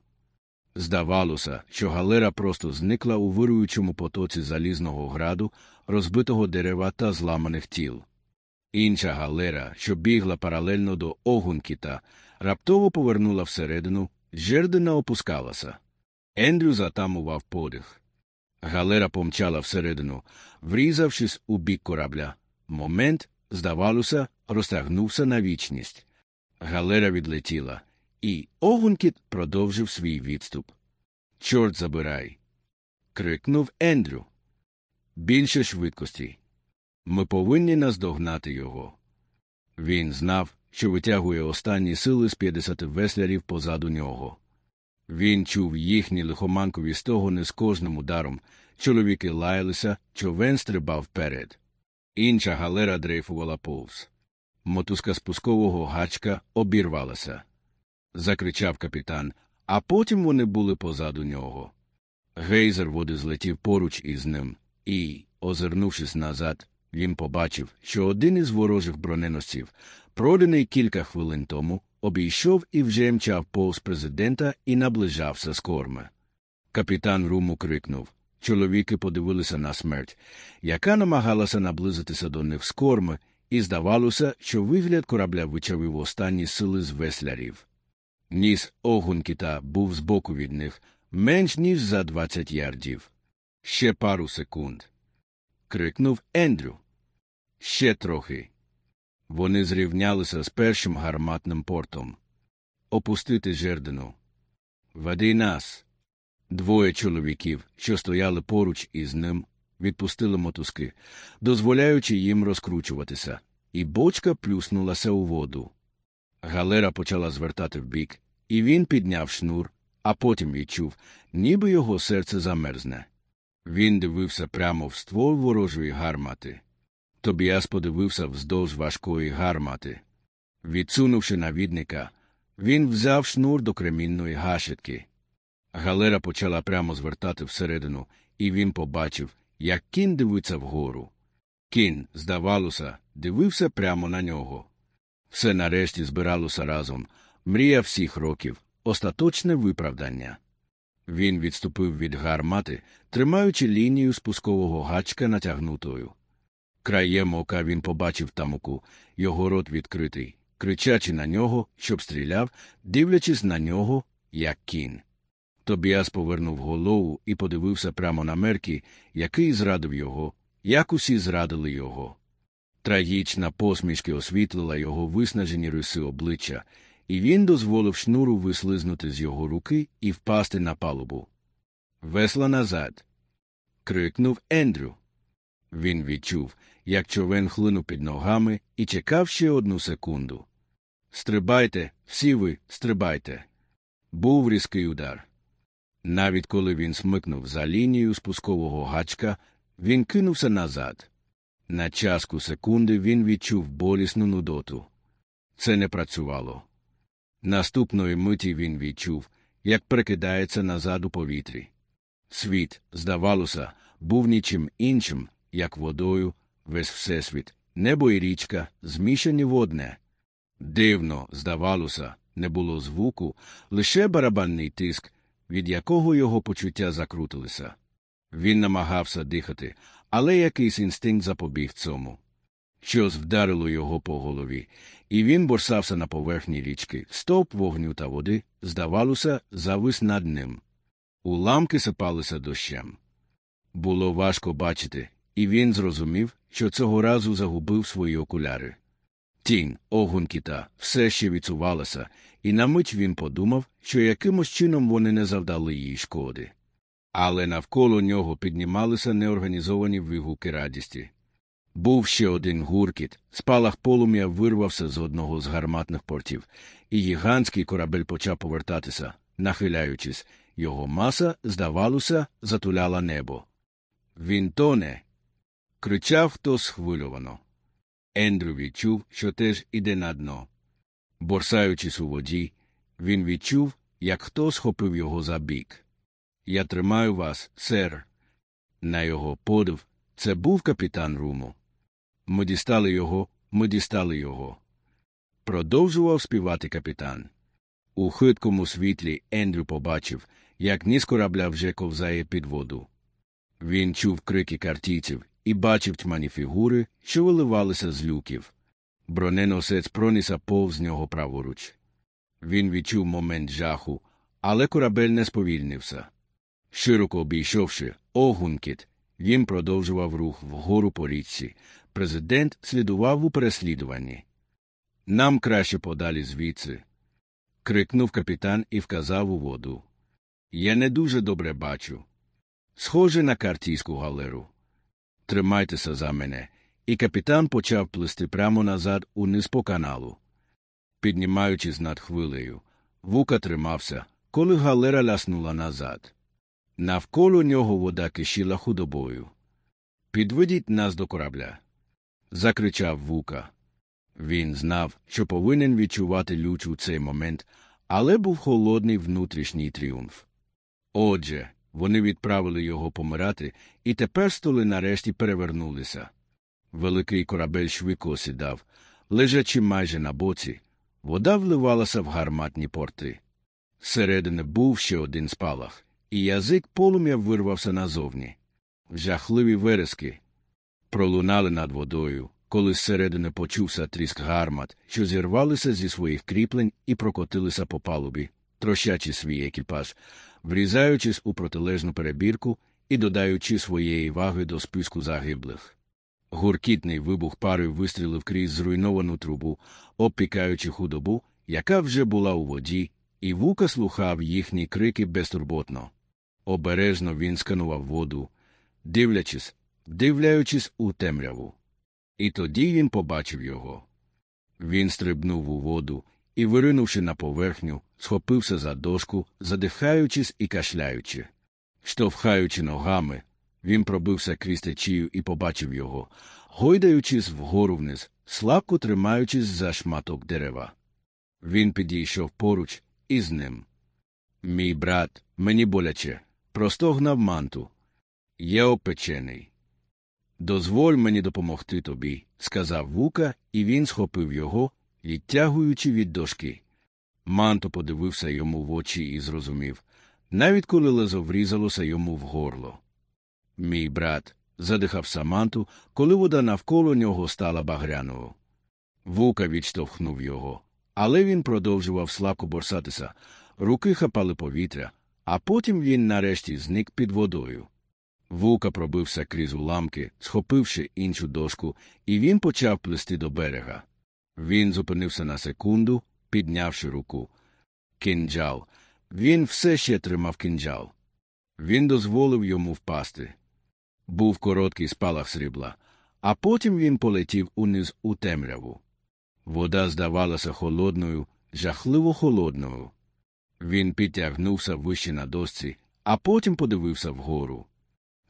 Здавалося, що галера просто зникла у вируючому потоці залізного граду, розбитого дерева та зламаних тіл. Інша галера, що бігла паралельно до огункіта, раптово повернула всередину, жердина опускалася. Ендрю затамував подих. Галера помчала всередину, врізавшись у бік корабля. Момент, здавалося, розтягнувся на вічність. Галера відлетіла, і Огункіт продовжив свій відступ. Чорт забирай. крикнув Ендрю. Більше швидкості. Ми повинні наздогнати його. Він знав, що витягує останні сили з 50 веслярів позаду нього. Він чув їхні лихоманкові стогони з кожним ударом. Чоловіки лаялися, човен стрибав вперед. Інша галера дрейфувала повз. Мотузка спускового гачка обірвалася. Закричав капітан, а потім вони були позаду нього. Гейзер води злетів поруч із ним, і, озирнувшись назад, він побачив, що один із ворожих броненосців, проданий кілька хвилин тому, обійшов і вже мчав повз президента і наближався з корми. Капітан Руму крикнув Чоловіки подивилися на смерть, яка намагалася наблизитися до них з корми, і здавалося, що вигляд корабля вичавив останні сили з веслярів. Ніс огункіта був збоку від них менш ніж за двадцять ярдів. Ще пару секунд. крикнув Ендрю. Ще трохи. Вони зрівнялися з першим гарматним портом. Опустити жердину. Веди нас. Двоє чоловіків, що стояли поруч із ним, відпустили мотузки, дозволяючи їм розкручуватися, і бочка плюснулася у воду. Галера почала звертати вбік, і він підняв шнур, а потім відчув, ніби його серце замерзне. Він дивився прямо в ствол ворожої гармати. Тобіас подивився вздовж важкої гармати. Відсунувши навідника, він взяв шнур до кремінної гашетки. Галера почала прямо звертати всередину, і він побачив, як кін дивиться вгору. Кін, здавалося, дивився прямо на нього. Все нарешті збиралося разом, мрія всіх років, остаточне виправдання. Він відступив від гармати, тримаючи лінію спускового гачка натягнутою. Краєм ока він побачив тамуку, його рот відкритий, кричачи на нього, щоб стріляв, дивлячись на нього, як кін. Тобіас повернув голову і подивився прямо на меркі, який зрадив його, як усі зрадили його. Трагічна посмішки освітлила його виснажені риси обличчя, і він дозволив шнуру вислизнути з його руки і впасти на палубу. Весла назад. крикнув Ендрю. Він відчув, як човен хлинув під ногами і чекав ще одну секунду. Стрибайте, всі ви, стрибайте. Був різкий удар. Навіть коли він смикнув за лінію спускового гачка, він кинувся назад. На частку секунди він відчув болісну нудоту. Це не працювало. Наступної миті він відчув, як прикидається назад у повітрі. Світ, здавалося, був нічим іншим, як водою, весь всесвіт, небо і річка, змішані в одне. Дивно, здавалося, не було звуку, лише барабанний тиск, від якого його почуття закрутилися. Він намагався дихати, але якийсь інстинкт запобіг цьому. Щось вдарило його по голові, і він борсався на поверхні річки. Стовп вогню та води, здавалося, завис над ним. Уламки сипалися дощем. Було важко бачити, і він зрозумів, що цього разу загубив свої окуляри. Тінь, огонь кита, все ще відсувалася, і на мить він подумав, що якимось чином вони не завдали їй шкоди. Але навколо нього піднімалися неорганізовані вигуки радісті. Був ще один гуркіт, спалах полум'я вирвався з одного з гарматних портів, і гігантський корабель почав повертатися, нахиляючись, його маса, здавалося, затуляла небо. Він тоне. кричав хтось схвильовано. Ендрю відчув, що теж іде на дно. Борсаючись у воді, він відчув, як хто схопив його за бік. Я тримаю вас, сер. На його подив це був капітан Руму. Ми дістали його, ми дістали його. Продовжував співати капітан. У хиткому світлі Ендрю побачив, як ніс корабля вже ковзає під воду. Він чув крики картійців і бачив тьмані фігури, що виливалися з люків. Броненосець пронісся повз нього праворуч. Він відчув момент жаху, але корабель не сповільнився. Широко обійшовши огункіт, він продовжував рух вгору по річці. Президент слідував у переслідуванні. Нам краще подалі звідси. крикнув капітан і вказав у воду. Я не дуже добре бачу. Схоже на картійську галеру. Тримайтеся за мене, і капітан почав плисти прямо назад униз по каналу. Піднімаючись над хвилею, вука тримався, коли галера ляснула назад. Навколо нього вода кишіла худобою. Підведіть нас до корабля. Закричав вука. Він знав, що повинен відчувати лють у цей момент, але був холодний внутрішній тріумф. Отже, вони відправили його помирати, і тепер столи нарешті перевернулися. Великий корабель швидко осідав, лежачи майже на боці, вода вливалася в гарматні порти. Зсередини був ще один спалах, і язик полум'я вирвався назовні. Жахливі верески пролунали над водою, коли зсередини почувся тріск гармат, що зірвалися зі своїх кріплень і прокотилися по палубі, трощачи свій екіпаж, врізаючись у протилежну перебірку і додаючи своєї ваги до списку загиблих. Гуркітний вибух пари вистрілив крізь зруйновану трубу, обпікаючи худобу, яка вже була у воді, і вука слухав їхні крики безтурботно. Обережно він сканував воду, дивлячись, дивляючись у темряву. І тоді він побачив його. Він стрибнув у воду і, виринувши на поверхню, схопився за дошку, задихаючись і кашляючи. Штовхаючи ногами, він пробився крізь течію і побачив його, гойдаючись вгору вниз, слабко тримаючись за шматок дерева. Він підійшов поруч із ним. Мій брат, мені боляче, простогнав манту. Я опечений. Дозволь мені допомогти тобі, сказав вука, і він схопив його, відтягуючи від дошки. Манто подивився йому в очі і зрозумів, навіть коли лезо врізалося йому в горло. Мій брат, задихав Саманту, коли вода навколо нього стала багряною. Вука відштовхнув його, але він продовжував слабко борсатися, руки хапали повітря, а потім він нарешті зник під водою. Вука пробився крізь уламки, схопивши іншу дошку, і він почав плисти до берега. Він зупинився на секунду, піднявши руку. Кинджал. Він все ще тримав кинджал. Він дозволив йому впасти. Був короткий спалах срібла, а потім він полетів униз у темряву. Вода здавалася холодною, жахливо холодною. Він підтягнувся вище на досці, а потім подивився вгору.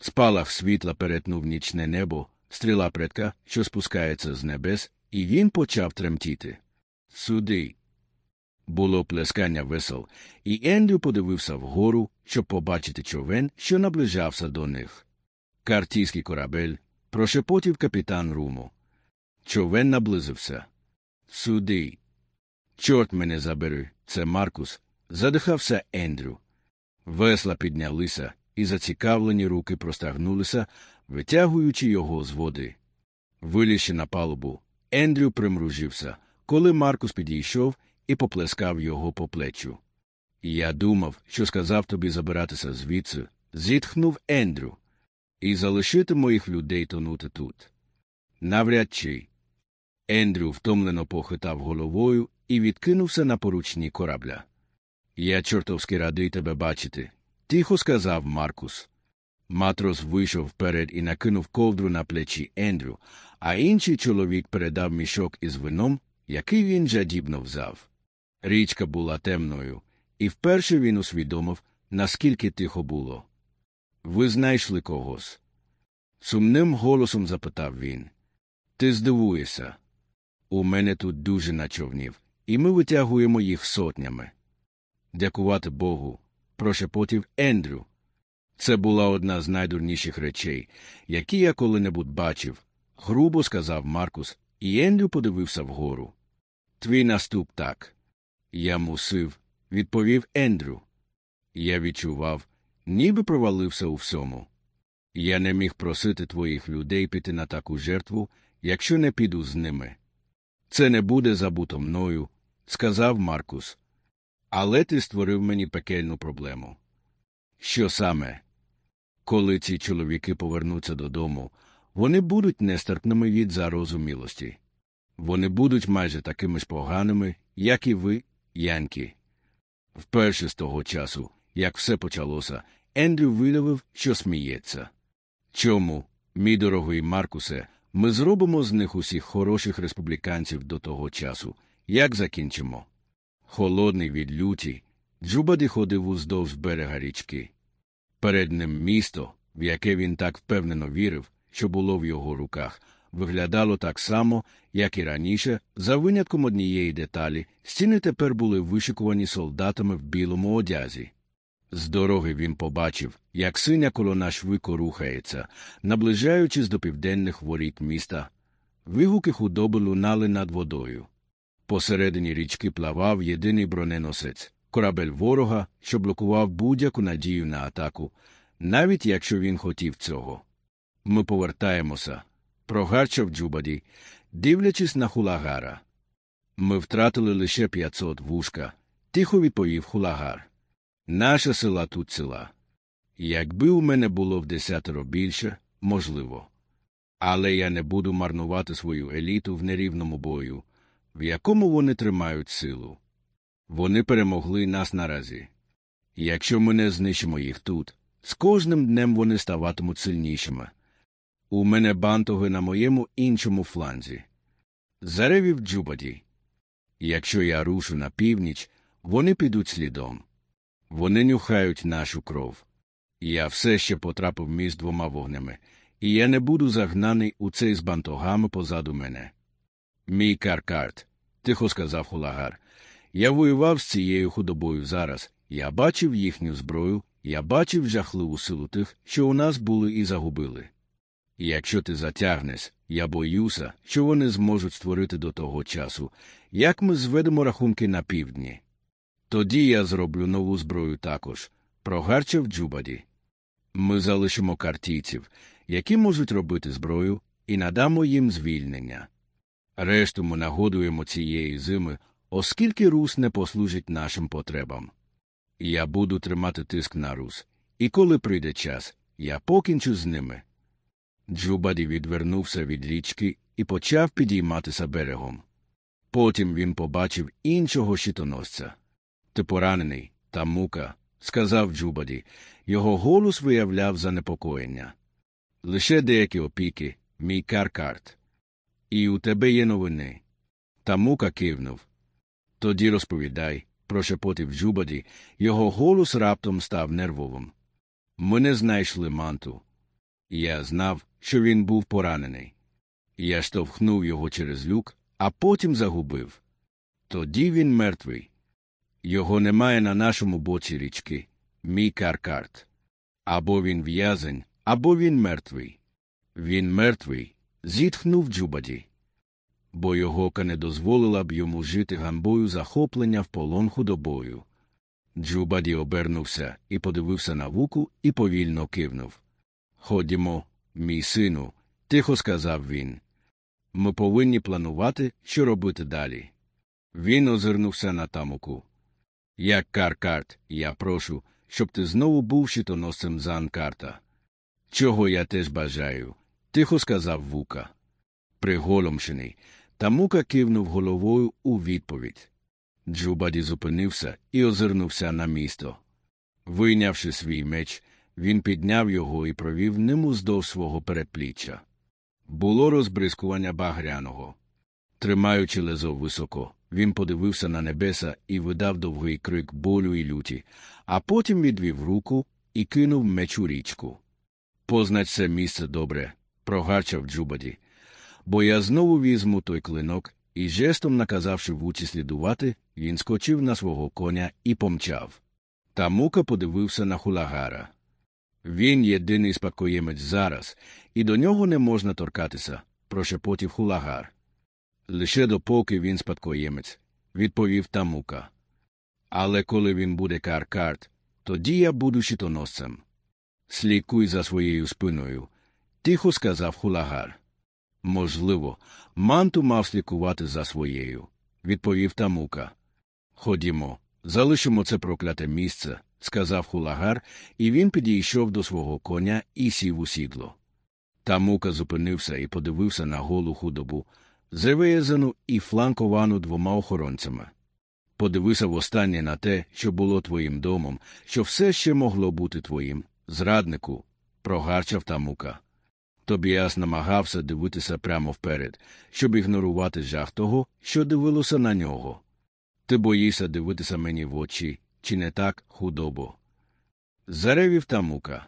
Спалах світла перетнув нічне небо, стріла предка, що спускається з небес, і він почав тремтіти. Суди. Було плескання весел, і Ендрю подивився вгору, щоб побачити човен, що наближався до них. Картійський корабель, прошепотів капітан Руму. Човен наблизився. Суди. Чорт мене забери, це Маркус, задихався Ендрю. Весла піднялися, і зацікавлені руки простагнулися, витягуючи його з води. Вилізши на палубу, Ендрю примружився, коли Маркус підійшов і поплескав його по плечу. Я думав, що сказав тобі забиратися звідси, зітхнув Ендрю, і залишити моїх людей тонути тут. Навряд чи. Ендрю втомлено похитав головою і відкинувся на поручні корабля. Я чортовськи радий тебе бачити, тихо сказав Маркус. Матрос вийшов вперед і накинув ковдру на плечі Ендрю, а інший чоловік передав мішок із вином, який він жадібно взяв. Річка була темною, і вперше він усвідомив, наскільки тихо було. Ви знайшли когось? Сумним голосом запитав він. Ти здивуєшся. У мене тут дуже човнів, і ми витягуємо їх сотнями. Дякувати Богу, прошепотів Ендрю. Це була одна з найдурніших речей, які я коли-небудь бачив, грубо сказав Маркус, і Ендрю подивився вгору. Твій наступ так. Я мусив, відповів Ендрю. Я відчував, ніби провалився у всьому. Я не міг просити твоїх людей піти на таку жертву, якщо не піду з ними. Це не буде забуто мною, сказав Маркус. Але ти створив мені пекельну проблему. Що саме? Коли ці чоловіки повернуться додому, вони будуть нестерпними від зарозумілості. Вони будуть майже такими ж поганими, як і ви, Янкі. Вперше з того часу, як все почалося, Ендрю виявив, що сміється. Чому, мій дорогий Маркусе, ми зробимо з них усіх хороших республіканців до того часу, як закінчимо? Холодний від люті, Джубаді ходив уздовж берега річки. Перед ним місто, в яке він так впевнено вірив, що було в його руках, виглядало так само, як і раніше, за винятком однієї деталі, стіни тепер були вишикувані солдатами в білому одязі. З дороги він побачив, як синя колона швидко рухається, наближаючись до південних воріт міста. Вигуки худоби лунали над водою. Посередині річки плавав єдиний броненосець, корабель ворога, що блокував будь-яку надію на атаку, навіть якщо він хотів цього. Ми повертаємося, прогарчав Джубаді, дивлячись на хулагара. Ми втратили лише 500 вушка, тихо відповів хулагар. Наша сила тут ціла. Якби у мене було в десятеро більше, можливо. Але я не буду марнувати свою еліту в нерівному бою, в якому вони тримають силу. Вони перемогли нас наразі. Якщо ми не знищимо їх тут, з кожним днем вони ставатимуть сильнішими. У мене бантоги на моєму іншому фланзі. Заревів Джубаді. Якщо я рушу на північ, вони підуть слідом. Вони нюхають нашу кров. Я все ще потрапив між двома вогнями, і я не буду загнаний у цей з бантогами позаду мене. Мій каркарт, тихо сказав хулагар. Я воював з цією худобою зараз. Я бачив їхню зброю, я бачив жахливу силу тих, що у нас були і загубили. І якщо ти затягнеш, я боюся, що вони зможуть створити до того часу, як ми зведемо рахунки на півдні. Тоді я зроблю нову зброю також, прогарчав Джубаді. Ми залишимо картійців, які можуть робити зброю, і надамо їм звільнення. Решту ми нагодуємо цієї зими, оскільки Рус не послужить нашим потребам. Я буду тримати тиск на Рус, і коли прийде час, я покінчу з ними. Джубаді відвернувся від річки і почав підійматися берегом. Потім він побачив іншого щитоносця. Ти поранений, Тамука, сказав Джубаді. Його голос виявляв занепокоєння. Лише деякі опіки, мій каркарт. І у тебе є новини. Тамука кивнув. Тоді розповідай, прошепотів Джубаді, його голос раптом став нервовим. Ми не знайшли манту. Я знав, що він був поранений. Я штовхнув його через люк, а потім загубив. Тоді він мертвий. Його немає на нашому боці річки, мій каркарт. Або він в'язень, або він мертвий. Він мертвий, зітхнув Джубаді. Бо його не дозволила б йому жити гамбою захоплення в полон худобою. Джубаді обернувся і подивився на вуку і повільно кивнув. Ходімо, мій сину, тихо сказав він. Ми повинні планувати, що робити далі. Він озирнувся на тамуку. Як каркарт, я прошу, щоб ти знову був щитоносцем Анкарта. Чого я теж бажаю, тихо сказав вука. Приголомшений, тамука кивнув головою у відповідь. Джубаді зупинився і озирнувся на місто. Вийнявши свій меч, він підняв його і провів ним уздовж свого передпліччя. Було розбризкування багряного. Тримаючи лезо високо, він подивився на небеса і видав довгий крик болю і люті, а потім відвів руку і кинув меч у річку. Познач це місце добре, прогарчав Джубаді, бо я знову візьму той клинок і, жестом наказавши вучі слідувати, він скочив на свого коня і помчав. Та мука подивився на хулагара. Він єдиний спадкоємець зараз, і до нього не можна торкатися, прошепотів хулагар. Лише допоки він спадкоємець, відповів тамука. Але коли він буде каркарт, тоді я буду щитоносцем. Слікуй за своєю спиною, тихо сказав хулагар. Можливо, манту мав слікувати за своєю, відповів тамука. Ходімо, залишимо це прокляте місце, сказав хулагар, і він підійшов до свого коня і сів у сідло. Тамука зупинився і подивився на голу худобу, завиязану і фланковану двома охоронцями. Подивися востаннє на те, що було твоїм домом, що все ще могло бути твоїм, зраднику, прогарчав тамука. Тобіас намагався дивитися прямо вперед, щоб ігнорувати жах того, що дивилося на нього. Ти боїшся дивитися мені в очі, чи не так, худобо? Заревів тамука.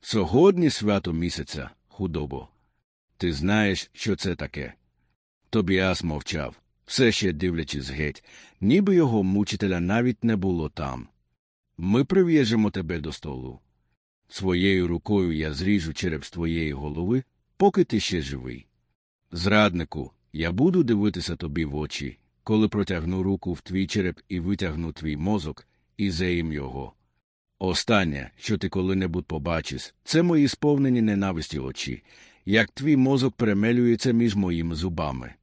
Сьогодні свято місяця, худобо. Ти знаєш, що це таке. Тобіас мовчав, все ще дивлячись геть, ніби його мучителя навіть не було там. Ми прив'яжемо тебе до столу. Своєю рукою я зріжу череп з твоєї голови, поки ти ще живий. Зраднику, я буду дивитися тобі в очі, коли протягну руку в твій череп і витягну твій мозок, і заїм його. Останнє, що ти коли-небудь побачиш, це мої сповнені ненависті очі, як твій мозок перемелюється між моїми зубами.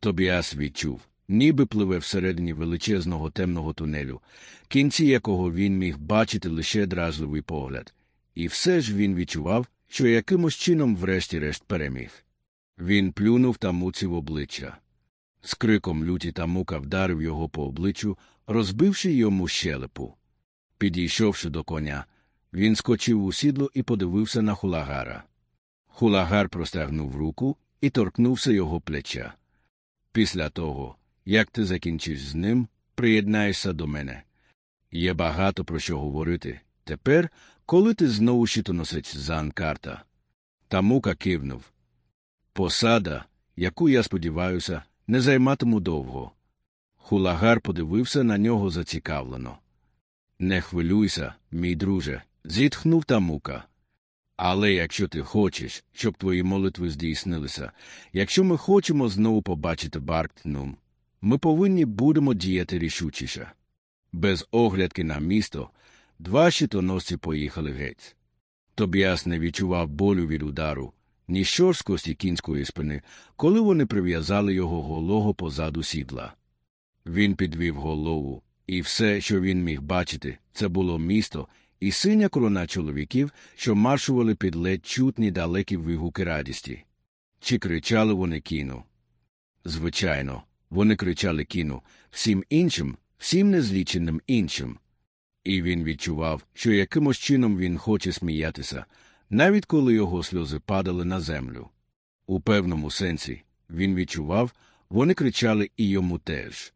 Тобіас відчув, ніби пливе всередині величезного темного тунелю, кінці якого він міг бачити лише дразливий погляд, і все ж він відчував, що якимось чином врешті-решт переміг. Він плюнув тамуці в обличчя. З криком люті та мука вдарив його по обличчю, розбивши йому щелепу. Підійшовши до коня, він скочив у сідло і подивився на хулагара. Хулагар простягнув руку і торкнувся його плеча. Після того, як ти закінчиш з ним, приєднаєшся до мене. Є багато про що говорити. Тепер, коли ти знову щитоносець за Анкарта. Та мука кивнув. Посада, яку я сподіваюся, не займатиму довго. Хулагар подивився на нього зацікавлено. Не хвилюйся, мій друже, зітхнув тамука. Але якщо ти хочеш, щоб твої молитви здійснилися, якщо ми хочемо знову побачити Барктнум, ми повинні будемо діяти рішучіше. Без оглядки на місто, два щитоносці поїхали геть. Тобіас не відчував болю від удару, ні шорсткості кінської спини, коли вони прив'язали його голого позаду сідла. Він підвів голову, і все, що він міг бачити, це було місто і синя корона чоловіків, що маршували під ледь чутні далекі вигуки радісті. Чи кричали вони кіну? Звичайно, вони кричали кіну всім іншим, всім незліченим іншим. І він відчував, що якимось чином він хоче сміятися, навіть коли його сльози падали на землю. У певному сенсі він відчував, вони кричали і йому теж.